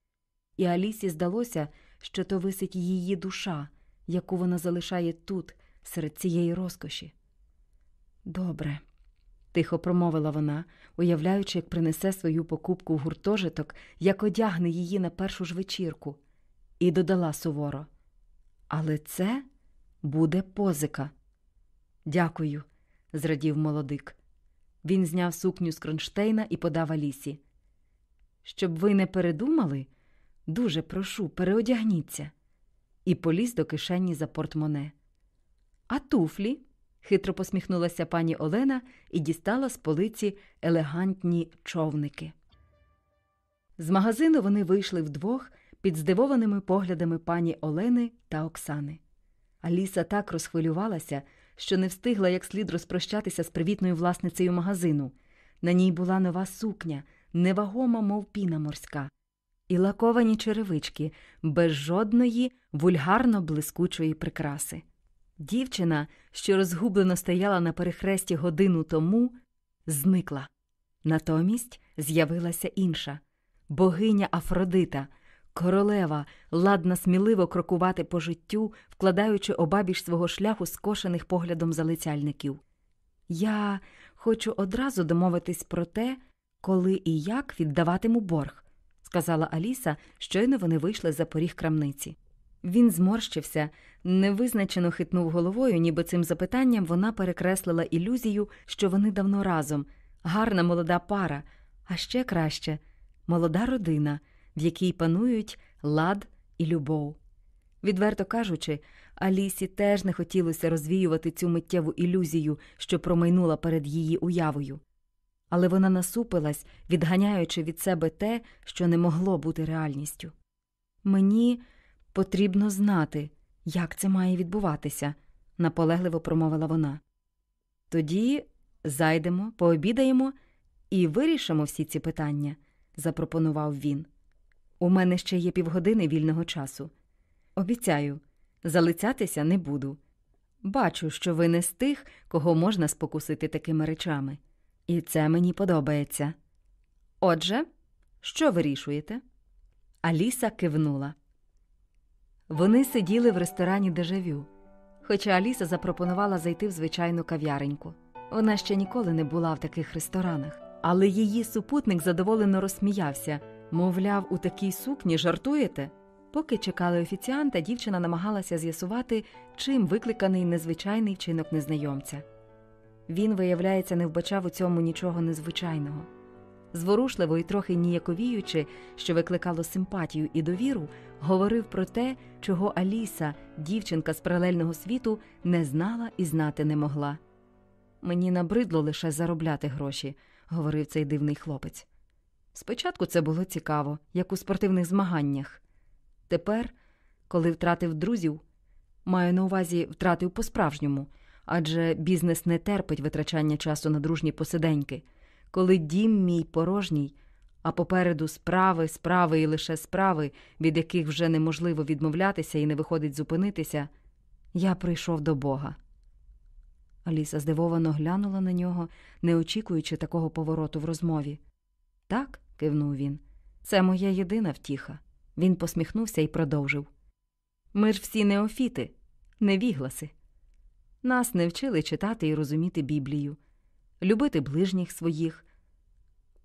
і Алісі здалося, що то висить її душа, яку вона залишає тут, серед цієї розкоші. Добре, тихо промовила вона, уявляючи, як принесе свою покупку в гуртожиток, як одягне її на першу ж вечірку, і додала суворо. Але це буде позика. Дякую, зрадів молодик. Він зняв сукню з кронштейна і подав Алісі. Щоб ви не передумали, дуже прошу, переодягніться. І поліз до кишені за портмоне. А туфлі? хитро посміхнулася пані Олена і дістала з полиці елегантні човники. З магазину вони вийшли вдвох під здивованими поглядами пані Олени та Оксани. Аліса так розхвилювалася, що не встигла як слід розпрощатися з привітною власницею магазину. На ній була нова сукня, невагома, мов піна морська, і лаковані черевички, без жодної вульгарно блискучої прикраси. Дівчина, що розгублено стояла на перехресті годину тому, зникла. Натомість з'явилася інша богиня Афродита, королева, ладна сміливо крокувати по життю, вкладаючи обабіч свого шляху скошених поглядом залицяльників. Я хочу одразу домовитись про те, коли і як віддаватиму борг, сказала Аліса, щойно вони вийшли за поріг крамниці. Він зморщився, невизначено хитнув головою, ніби цим запитанням вона перекреслила ілюзію, що вони давно разом, гарна молода пара, а ще краще молода родина, в якій панують лад і любов. Відверто кажучи, Алісі теж не хотілося розвіювати цю миттєву ілюзію, що промайнула перед її уявою. Але вона насупилась, відганяючи від себе те, що не могло бути реальністю. Мені потрібно знати, як це має відбуватися, наполегливо промовила вона. Тоді зайдемо, пообідаємо і вирішимо всі ці питання, запропонував він. У мене ще є півгодини вільного часу. Обіцяю, залицятися не буду. Бачу, що ви не з тих, кого можна спокусити такими речами, і це мені подобається. Отже, що вирішуєте? Аліса кивнула. Вони сиділи в ресторані дежавю, хоча Аліса запропонувала зайти в звичайну кав'яреньку. Вона ще ніколи не була в таких ресторанах, але її супутник задоволено розсміявся мовляв, у такій сукні жартуєте? Поки чекали офіціанта, дівчина намагалася з'ясувати, чим викликаний незвичайний вчинок незнайомця. Він, виявляється, не вбачав у цьому нічого незвичайного. Зворушливо і трохи ніяковіючи, що викликало симпатію і довіру, говорив про те, чого Аліса, дівчинка з паралельного світу, не знала і знати не могла. Мені набридло лише заробляти гроші, говорив цей дивний хлопець. Спочатку це було цікаво, як у спортивних змаганнях. Тепер, коли втратив друзів, маю на увазі втратив по-справжньому, адже бізнес не терпить витрачання часу на дружні посиденьки, коли дім мій порожній, а попереду справи, справи і лише справи, від яких вже неможливо відмовлятися і не виходить зупинитися, я прийшов до Бога. Аліса здивовано глянула на нього, не очікуючи такого повороту в розмові. Так, кивнув він, це моя єдина втіха. Він посміхнувся і продовжив. Ми ж всі неофіти, невігласи. Нас не вчили читати і розуміти Біблію, любити ближніх своїх.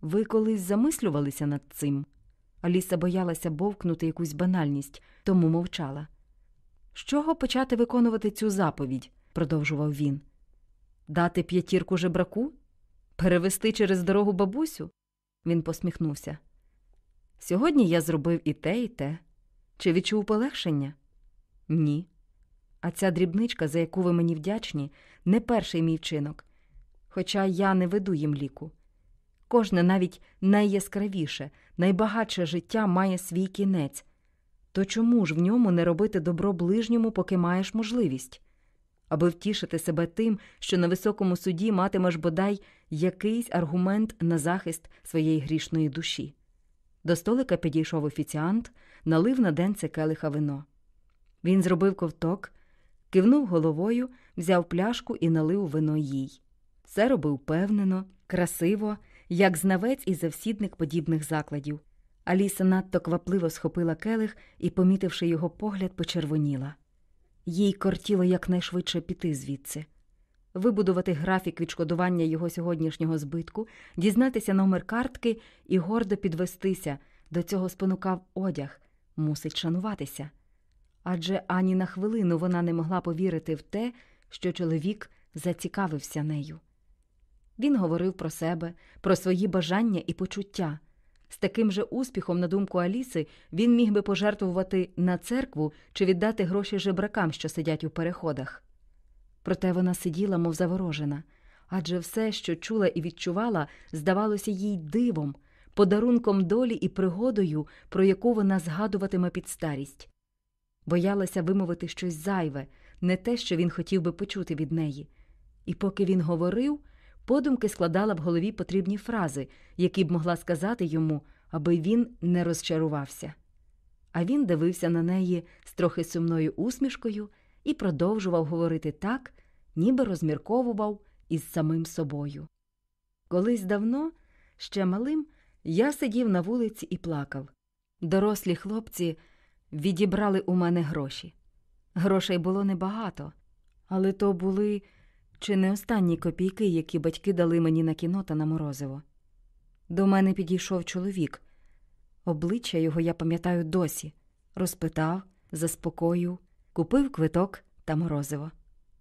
Ви колись замислювалися над цим? Аліса боялася бовкнути якусь банальність, тому мовчала. З чого почати виконувати цю заповідь? продовжував він. Дати п'ятірку жебраку? Перевести через дорогу бабусю? Він посміхнувся. Сьогодні я зробив і те, і те. Чи відчув полегшення? Ні. А ця дрібничка, за яку ви мені вдячні, не перший мій вчинок, хоча я не веду їм ліку. Кожне навіть найяскравіше, найбагатше життя має свій кінець. То чому ж в ньому не робити добро ближньому, поки маєш можливість? Аби втішити себе тим, що на високому суді матимеш бодай якийсь аргумент на захист своєї грішної душі. До столика підійшов офіціант, налив на денце келиха вино. Він зробив ковток, кивнув головою, взяв пляшку і налив вино їй. Все робив впевнено, красиво, як знавець і завсідник подібних закладів. Аліса надто квапливо схопила келих і, помітивши його погляд, почервоніла. Їй кортіло якнайшвидше піти звідси, вибудувати графік відшкодування його сьогоднішнього збитку, дізнатися номер картки і гордо підвестися. До цього спонукав одяг, мусить шануватися. Адже ані на хвилину вона не могла повірити в те, що чоловік зацікавився нею. Він говорив про себе, про свої бажання і почуття. З таким же успіхом, на думку Аліси, він міг би пожертвувати на церкву чи віддати гроші жебракам, що сидять у переходах. Проте вона сиділа, мов заворожена, адже все, що чула і відчувала, здавалося їй дивом, подарунком долі і пригодою, про яку вона згадуватиме під старість. Боялася вимовити щось зайве, не те, що він хотів би почути від неї. І поки він говорив, подумки складала в голові потрібні фрази, які б могла сказати йому, аби він не розчарувався. А він дивився на неї з трохи сумною усмішкою і продовжував говорити так, ніби розмірковував із самим собою. Колись давно, ще малим, я сидів на вулиці і плакав. Дорослі хлопці відібрали у мене гроші. Грошей було небагато, але то були чи не останні копійки, які батьки дали мені на кіно та на морозиво. До мене підійшов чоловік. Обличчя його я пам'ятаю досі. Розпитав, заспокоїв, купив квиток та морозиво.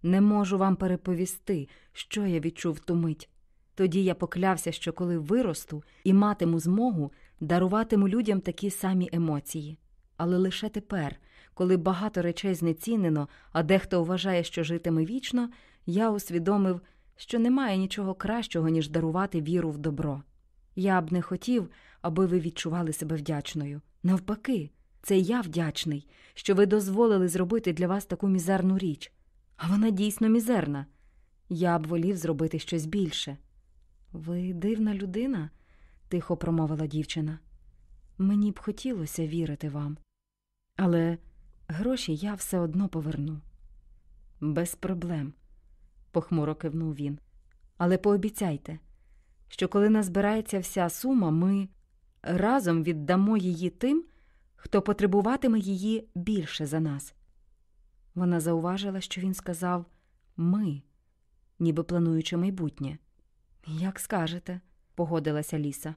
Не можу вам переповісти, що я відчув ту мить. Тоді я поклявся, що коли виросту і матиму змогу, даруватиму людям такі самі емоції. Але лише тепер, коли багато речей знецінено, а дехто вважає, що житиме вічно, я усвідомив, що немає нічого кращого, ніж дарувати віру в добро. Я б не хотів, аби ви відчували себе вдячною. Навпаки, це я вдячний, що ви дозволили зробити для вас таку мізерну річ. А вона дійсно мізерна. Я б волів зробити щось більше. Ви дивна людина, тихо промовила дівчина. Мені б хотілося вірити вам. Але гроші я все одно поверну. Без проблем, похмуро кивнув він. Але пообіцяйте, що коли назбирається вся сума, ми разом віддамо її тим, хто потребуватиме її більше за нас. Вона зауважила, що він сказав ми, ніби плануючи майбутнє. Як скажете, погодилася Ліса.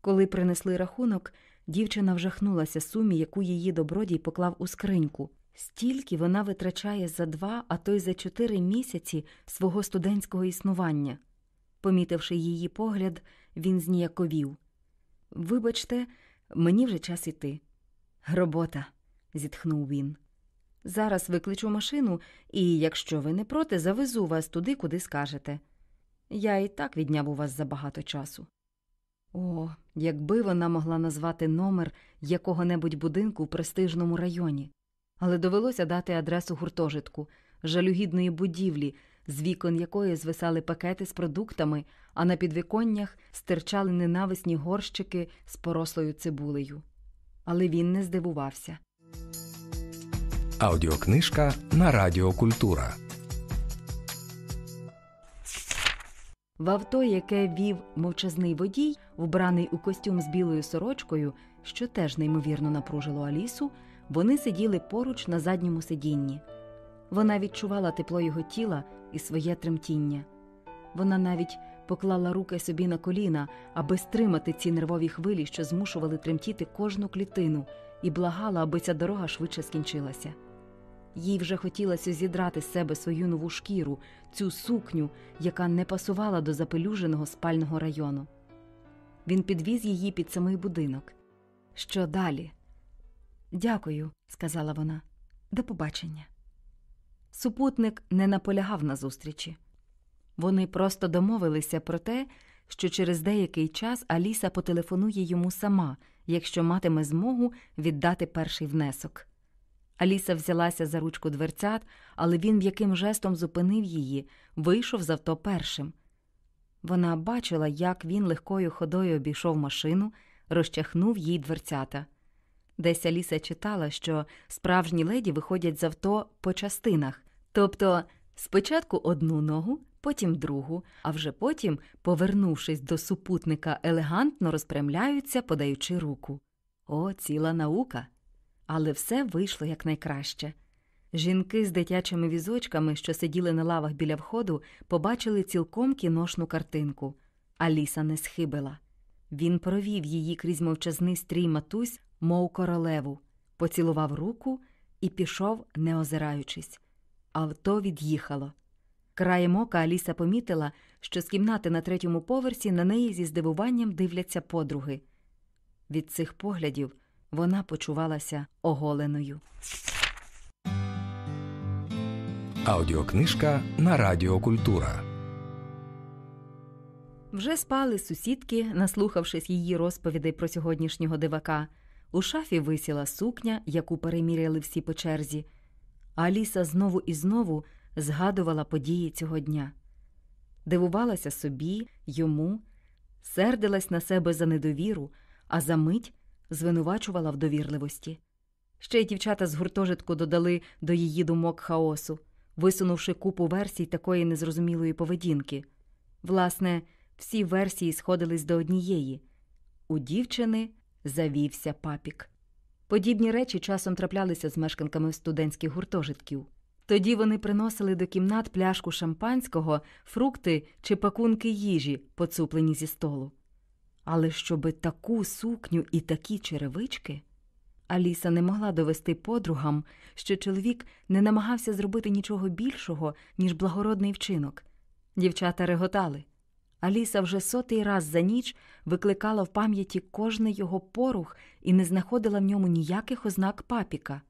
Коли принесли рахунок, дівчина вжахнулася сумі, яку її добродій поклав у скриньку. Стільки вона витрачає за два, а то й за чотири місяці свого студентського існування. Помітивши її погляд, він зніяковів. Вибачте, мені вже час іти. Робота, зітхнув він. Зараз викличу машину, і, якщо ви не проти, завезу вас туди, куди скажете. Я і так відняв у вас забагато часу. О, якби вона могла назвати номер якого-небудь будинку в престижному районі, але довелося дати адресу гуртожитку, жалюгідної будівлі, з вікон якої звисали пакети з продуктами, а на підвіконнях стирчали ненависні горщики з порослою цибулею. Але він не здивувався. Аудіокнижка на Радіо Культура. В авто, яке вів мовчазний водій, вбраний у костюм з білою сорочкою, що теж неймовірно напружило Алісу, вони сиділи поруч на задньому сидінні. Вона відчувала тепло його тіла і своє тремтіння. Вона навіть поклала руки собі на коліна, аби стримати ці нервові хвилі, що змушували тремтіти кожну клітину, і благала, аби ця дорога швидше скінчилася. Їй вже хотілося зідрати з себе свою нову шкіру, цю сукню, яка не пасувала до запелюженого спального району. Він підвіз її під самий будинок. Що далі? Дякую, сказала вона. До побачення. Супутник не наполягав на зустрічі. Вони просто домовилися про те, що через деякий час Аліса потелефонує йому сама, якщо матиме змогу віддати перший внесок. Аліса взялася за ручку дверцят, але він м'яким жестом зупинив її, вийшов з авто першим. Вона бачила, як він легкою ходою обійшов машину, розчахнув їй дверцята. Десь Аліса читала, що справжні леді виходять з авто по частинах, тобто спочатку одну ногу, потім другу, а вже потім, повернувшись до супутника, елегантно розпрямляються, подаючи руку. О, ціла наука! Але все вийшло якнайкраще. Жінки з дитячими візочками, що сиділи на лавах біля входу, побачили цілком кіношну картинку. Аліса не схибила. Він провів її крізь мовчазний стрій матусь, мов королеву, поцілував руку і пішов, не озираючись. Авто від'їхало. Краєм ока Аліса помітила, що з кімнати на третьому поверсі на неї зі здивуванням дивляться подруги. Від цих поглядів вона почувалася оголеною. Аудіокнижка на Радіо Культура. Вже спали сусідки, наслухавшись її розповідей про сьогоднішнього дивака. У шафі висіла сукня, яку переміряли всі по черзі. Аліса знову і знову згадувала події цього дня. Дивувалася собі, йому, сердилась на себе за недовіру, а за мить звинувачувала в довірливості. Ще й дівчата з гуртожитку додали до її думок хаосу, висунувши купу версій такої незрозумілої поведінки. Власне, всі версії сходились до однієї у дівчини завівся папік. Подібні речі часом траплялися з мешканками студентських гуртожитків. Тоді вони приносили до кімнат пляшку шампанського, фрукти чи пакунки їжі, поцуплені зі столу. Але щоби таку сукню і такі черевички. Аліса не могла довести подругам, що чоловік не намагався зробити нічого більшого, ніж благородний вчинок. Дівчата реготали. Аліса вже сотий раз за ніч викликала в пам'яті кожний його порух і не знаходила в ньому ніяких ознак папіка.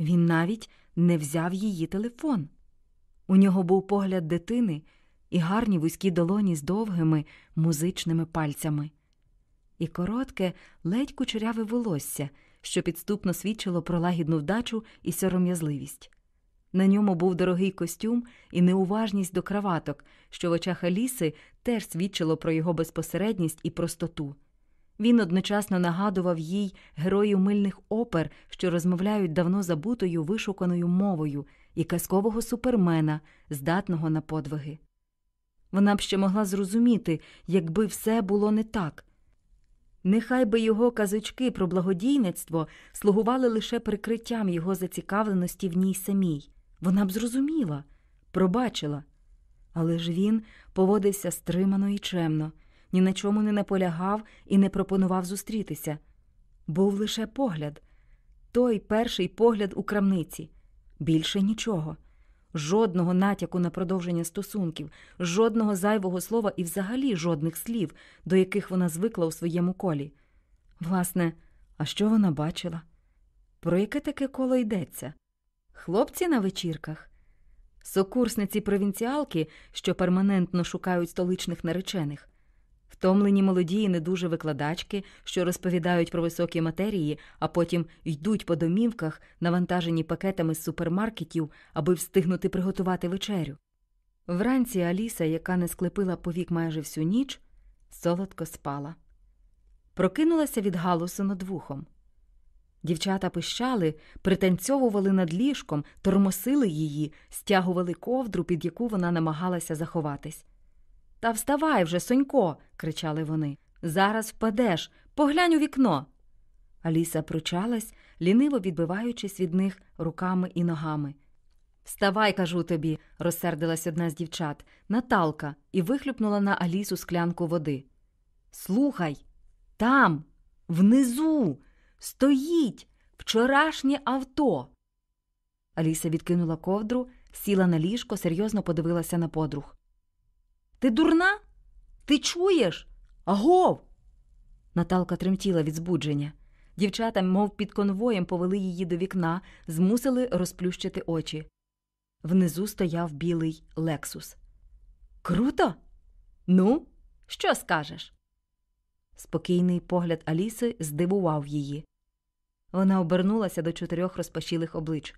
Він навіть не взяв її телефон. У нього був погляд дитини і гарні вузькі долоні з довгими музичними пальцями, і коротке, ледь кучеряве волосся, що підступно свідчило про лагідну вдачу і сором'язливість. На ньому був дорогий костюм і неуважність до краваток, що в очах Аліси теж свідчило про його безпосередність і простоту. Він одночасно нагадував їй героїв мильних опер, що розмовляють давно забутою вишуканою мовою, і казкового супермена, здатного на подвиги. Вона б ще могла зрозуміти, якби все було не так. Нехай би його казочки про благодійництво слугували лише прикриттям його зацікавленості в ній самій. Вона б зрозуміла, пробачила. Але ж він поводився стримано і чемно, ні на чому не наполягав і не пропонував зустрітися. Був лише погляд той перший погляд у крамниці. Більше нічого. Жодного натяку на продовження стосунків, жодного зайвого слова і взагалі жодних слів, до яких вона звикла у своєму колі. Власне, а що вона бачила? Про яке таке коло йдеться? Хлопці на вечірках, сокурсниці провінціалки, що перманентно шукають столичних наречених, втомлені молоді і не дуже викладачки, що розповідають про високі матерії, а потім йдуть по домівках, навантажені пакетами з супермаркетів, аби встигнути приготувати вечерю. Вранці Аліса, яка не склепила повік майже всю ніч, солодко спала. Прокинулася від галусу над вухом. Дівчата пищали, пританцьовували над ліжком, тормосили її, стягували ковдру, під яку вона намагалася заховатись. Та вставай вже, Сонько. кричали вони. Зараз впадеш, поглянь у вікно. Аліса пручалась, ліниво відбиваючись від них руками і ногами. Вставай, кажу тобі, розсердилась одна з дівчат, Наталка, і вихлюпнула на Алісу склянку води. Слухай, там, внизу. Стоїть вчорашнє авто. Аліса відкинула ковдру, сіла на ліжко, серйозно подивилася на подруг. Ти дурна? Ти чуєш? Агов. Наталка тремтіла від збудження. Дівчата, мов під конвоєм, повели її до вікна, змусили розплющити очі. Внизу стояв білий лексус. Круто? Ну, що скажеш? Спокійний погляд Аліси здивував її. Вона обернулася до чотирьох розпашілих облич.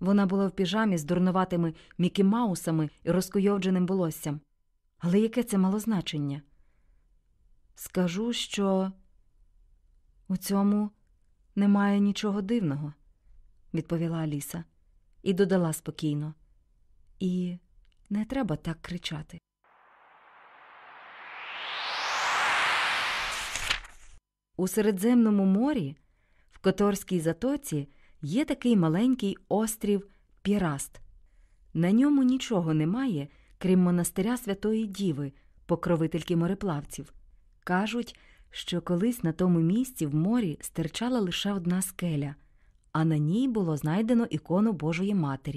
Вона була в піжамі з дурнуватими Мікі Маусами і розкойовдженим волоссям. Але яке це мало значення? Скажу, що у цьому немає нічого дивного, відповіла Аліса і додала спокійно. І не треба так кричати. У Середземному морі, в Которській затоці, є такий маленький острів Піраст. На ньому нічого немає, крім монастиря Святої Діви, покровительки мореплавців. Кажуть, що колись на тому місці в морі стирчала лише одна скеля, а на ній було знайдено ікону Божої Матері.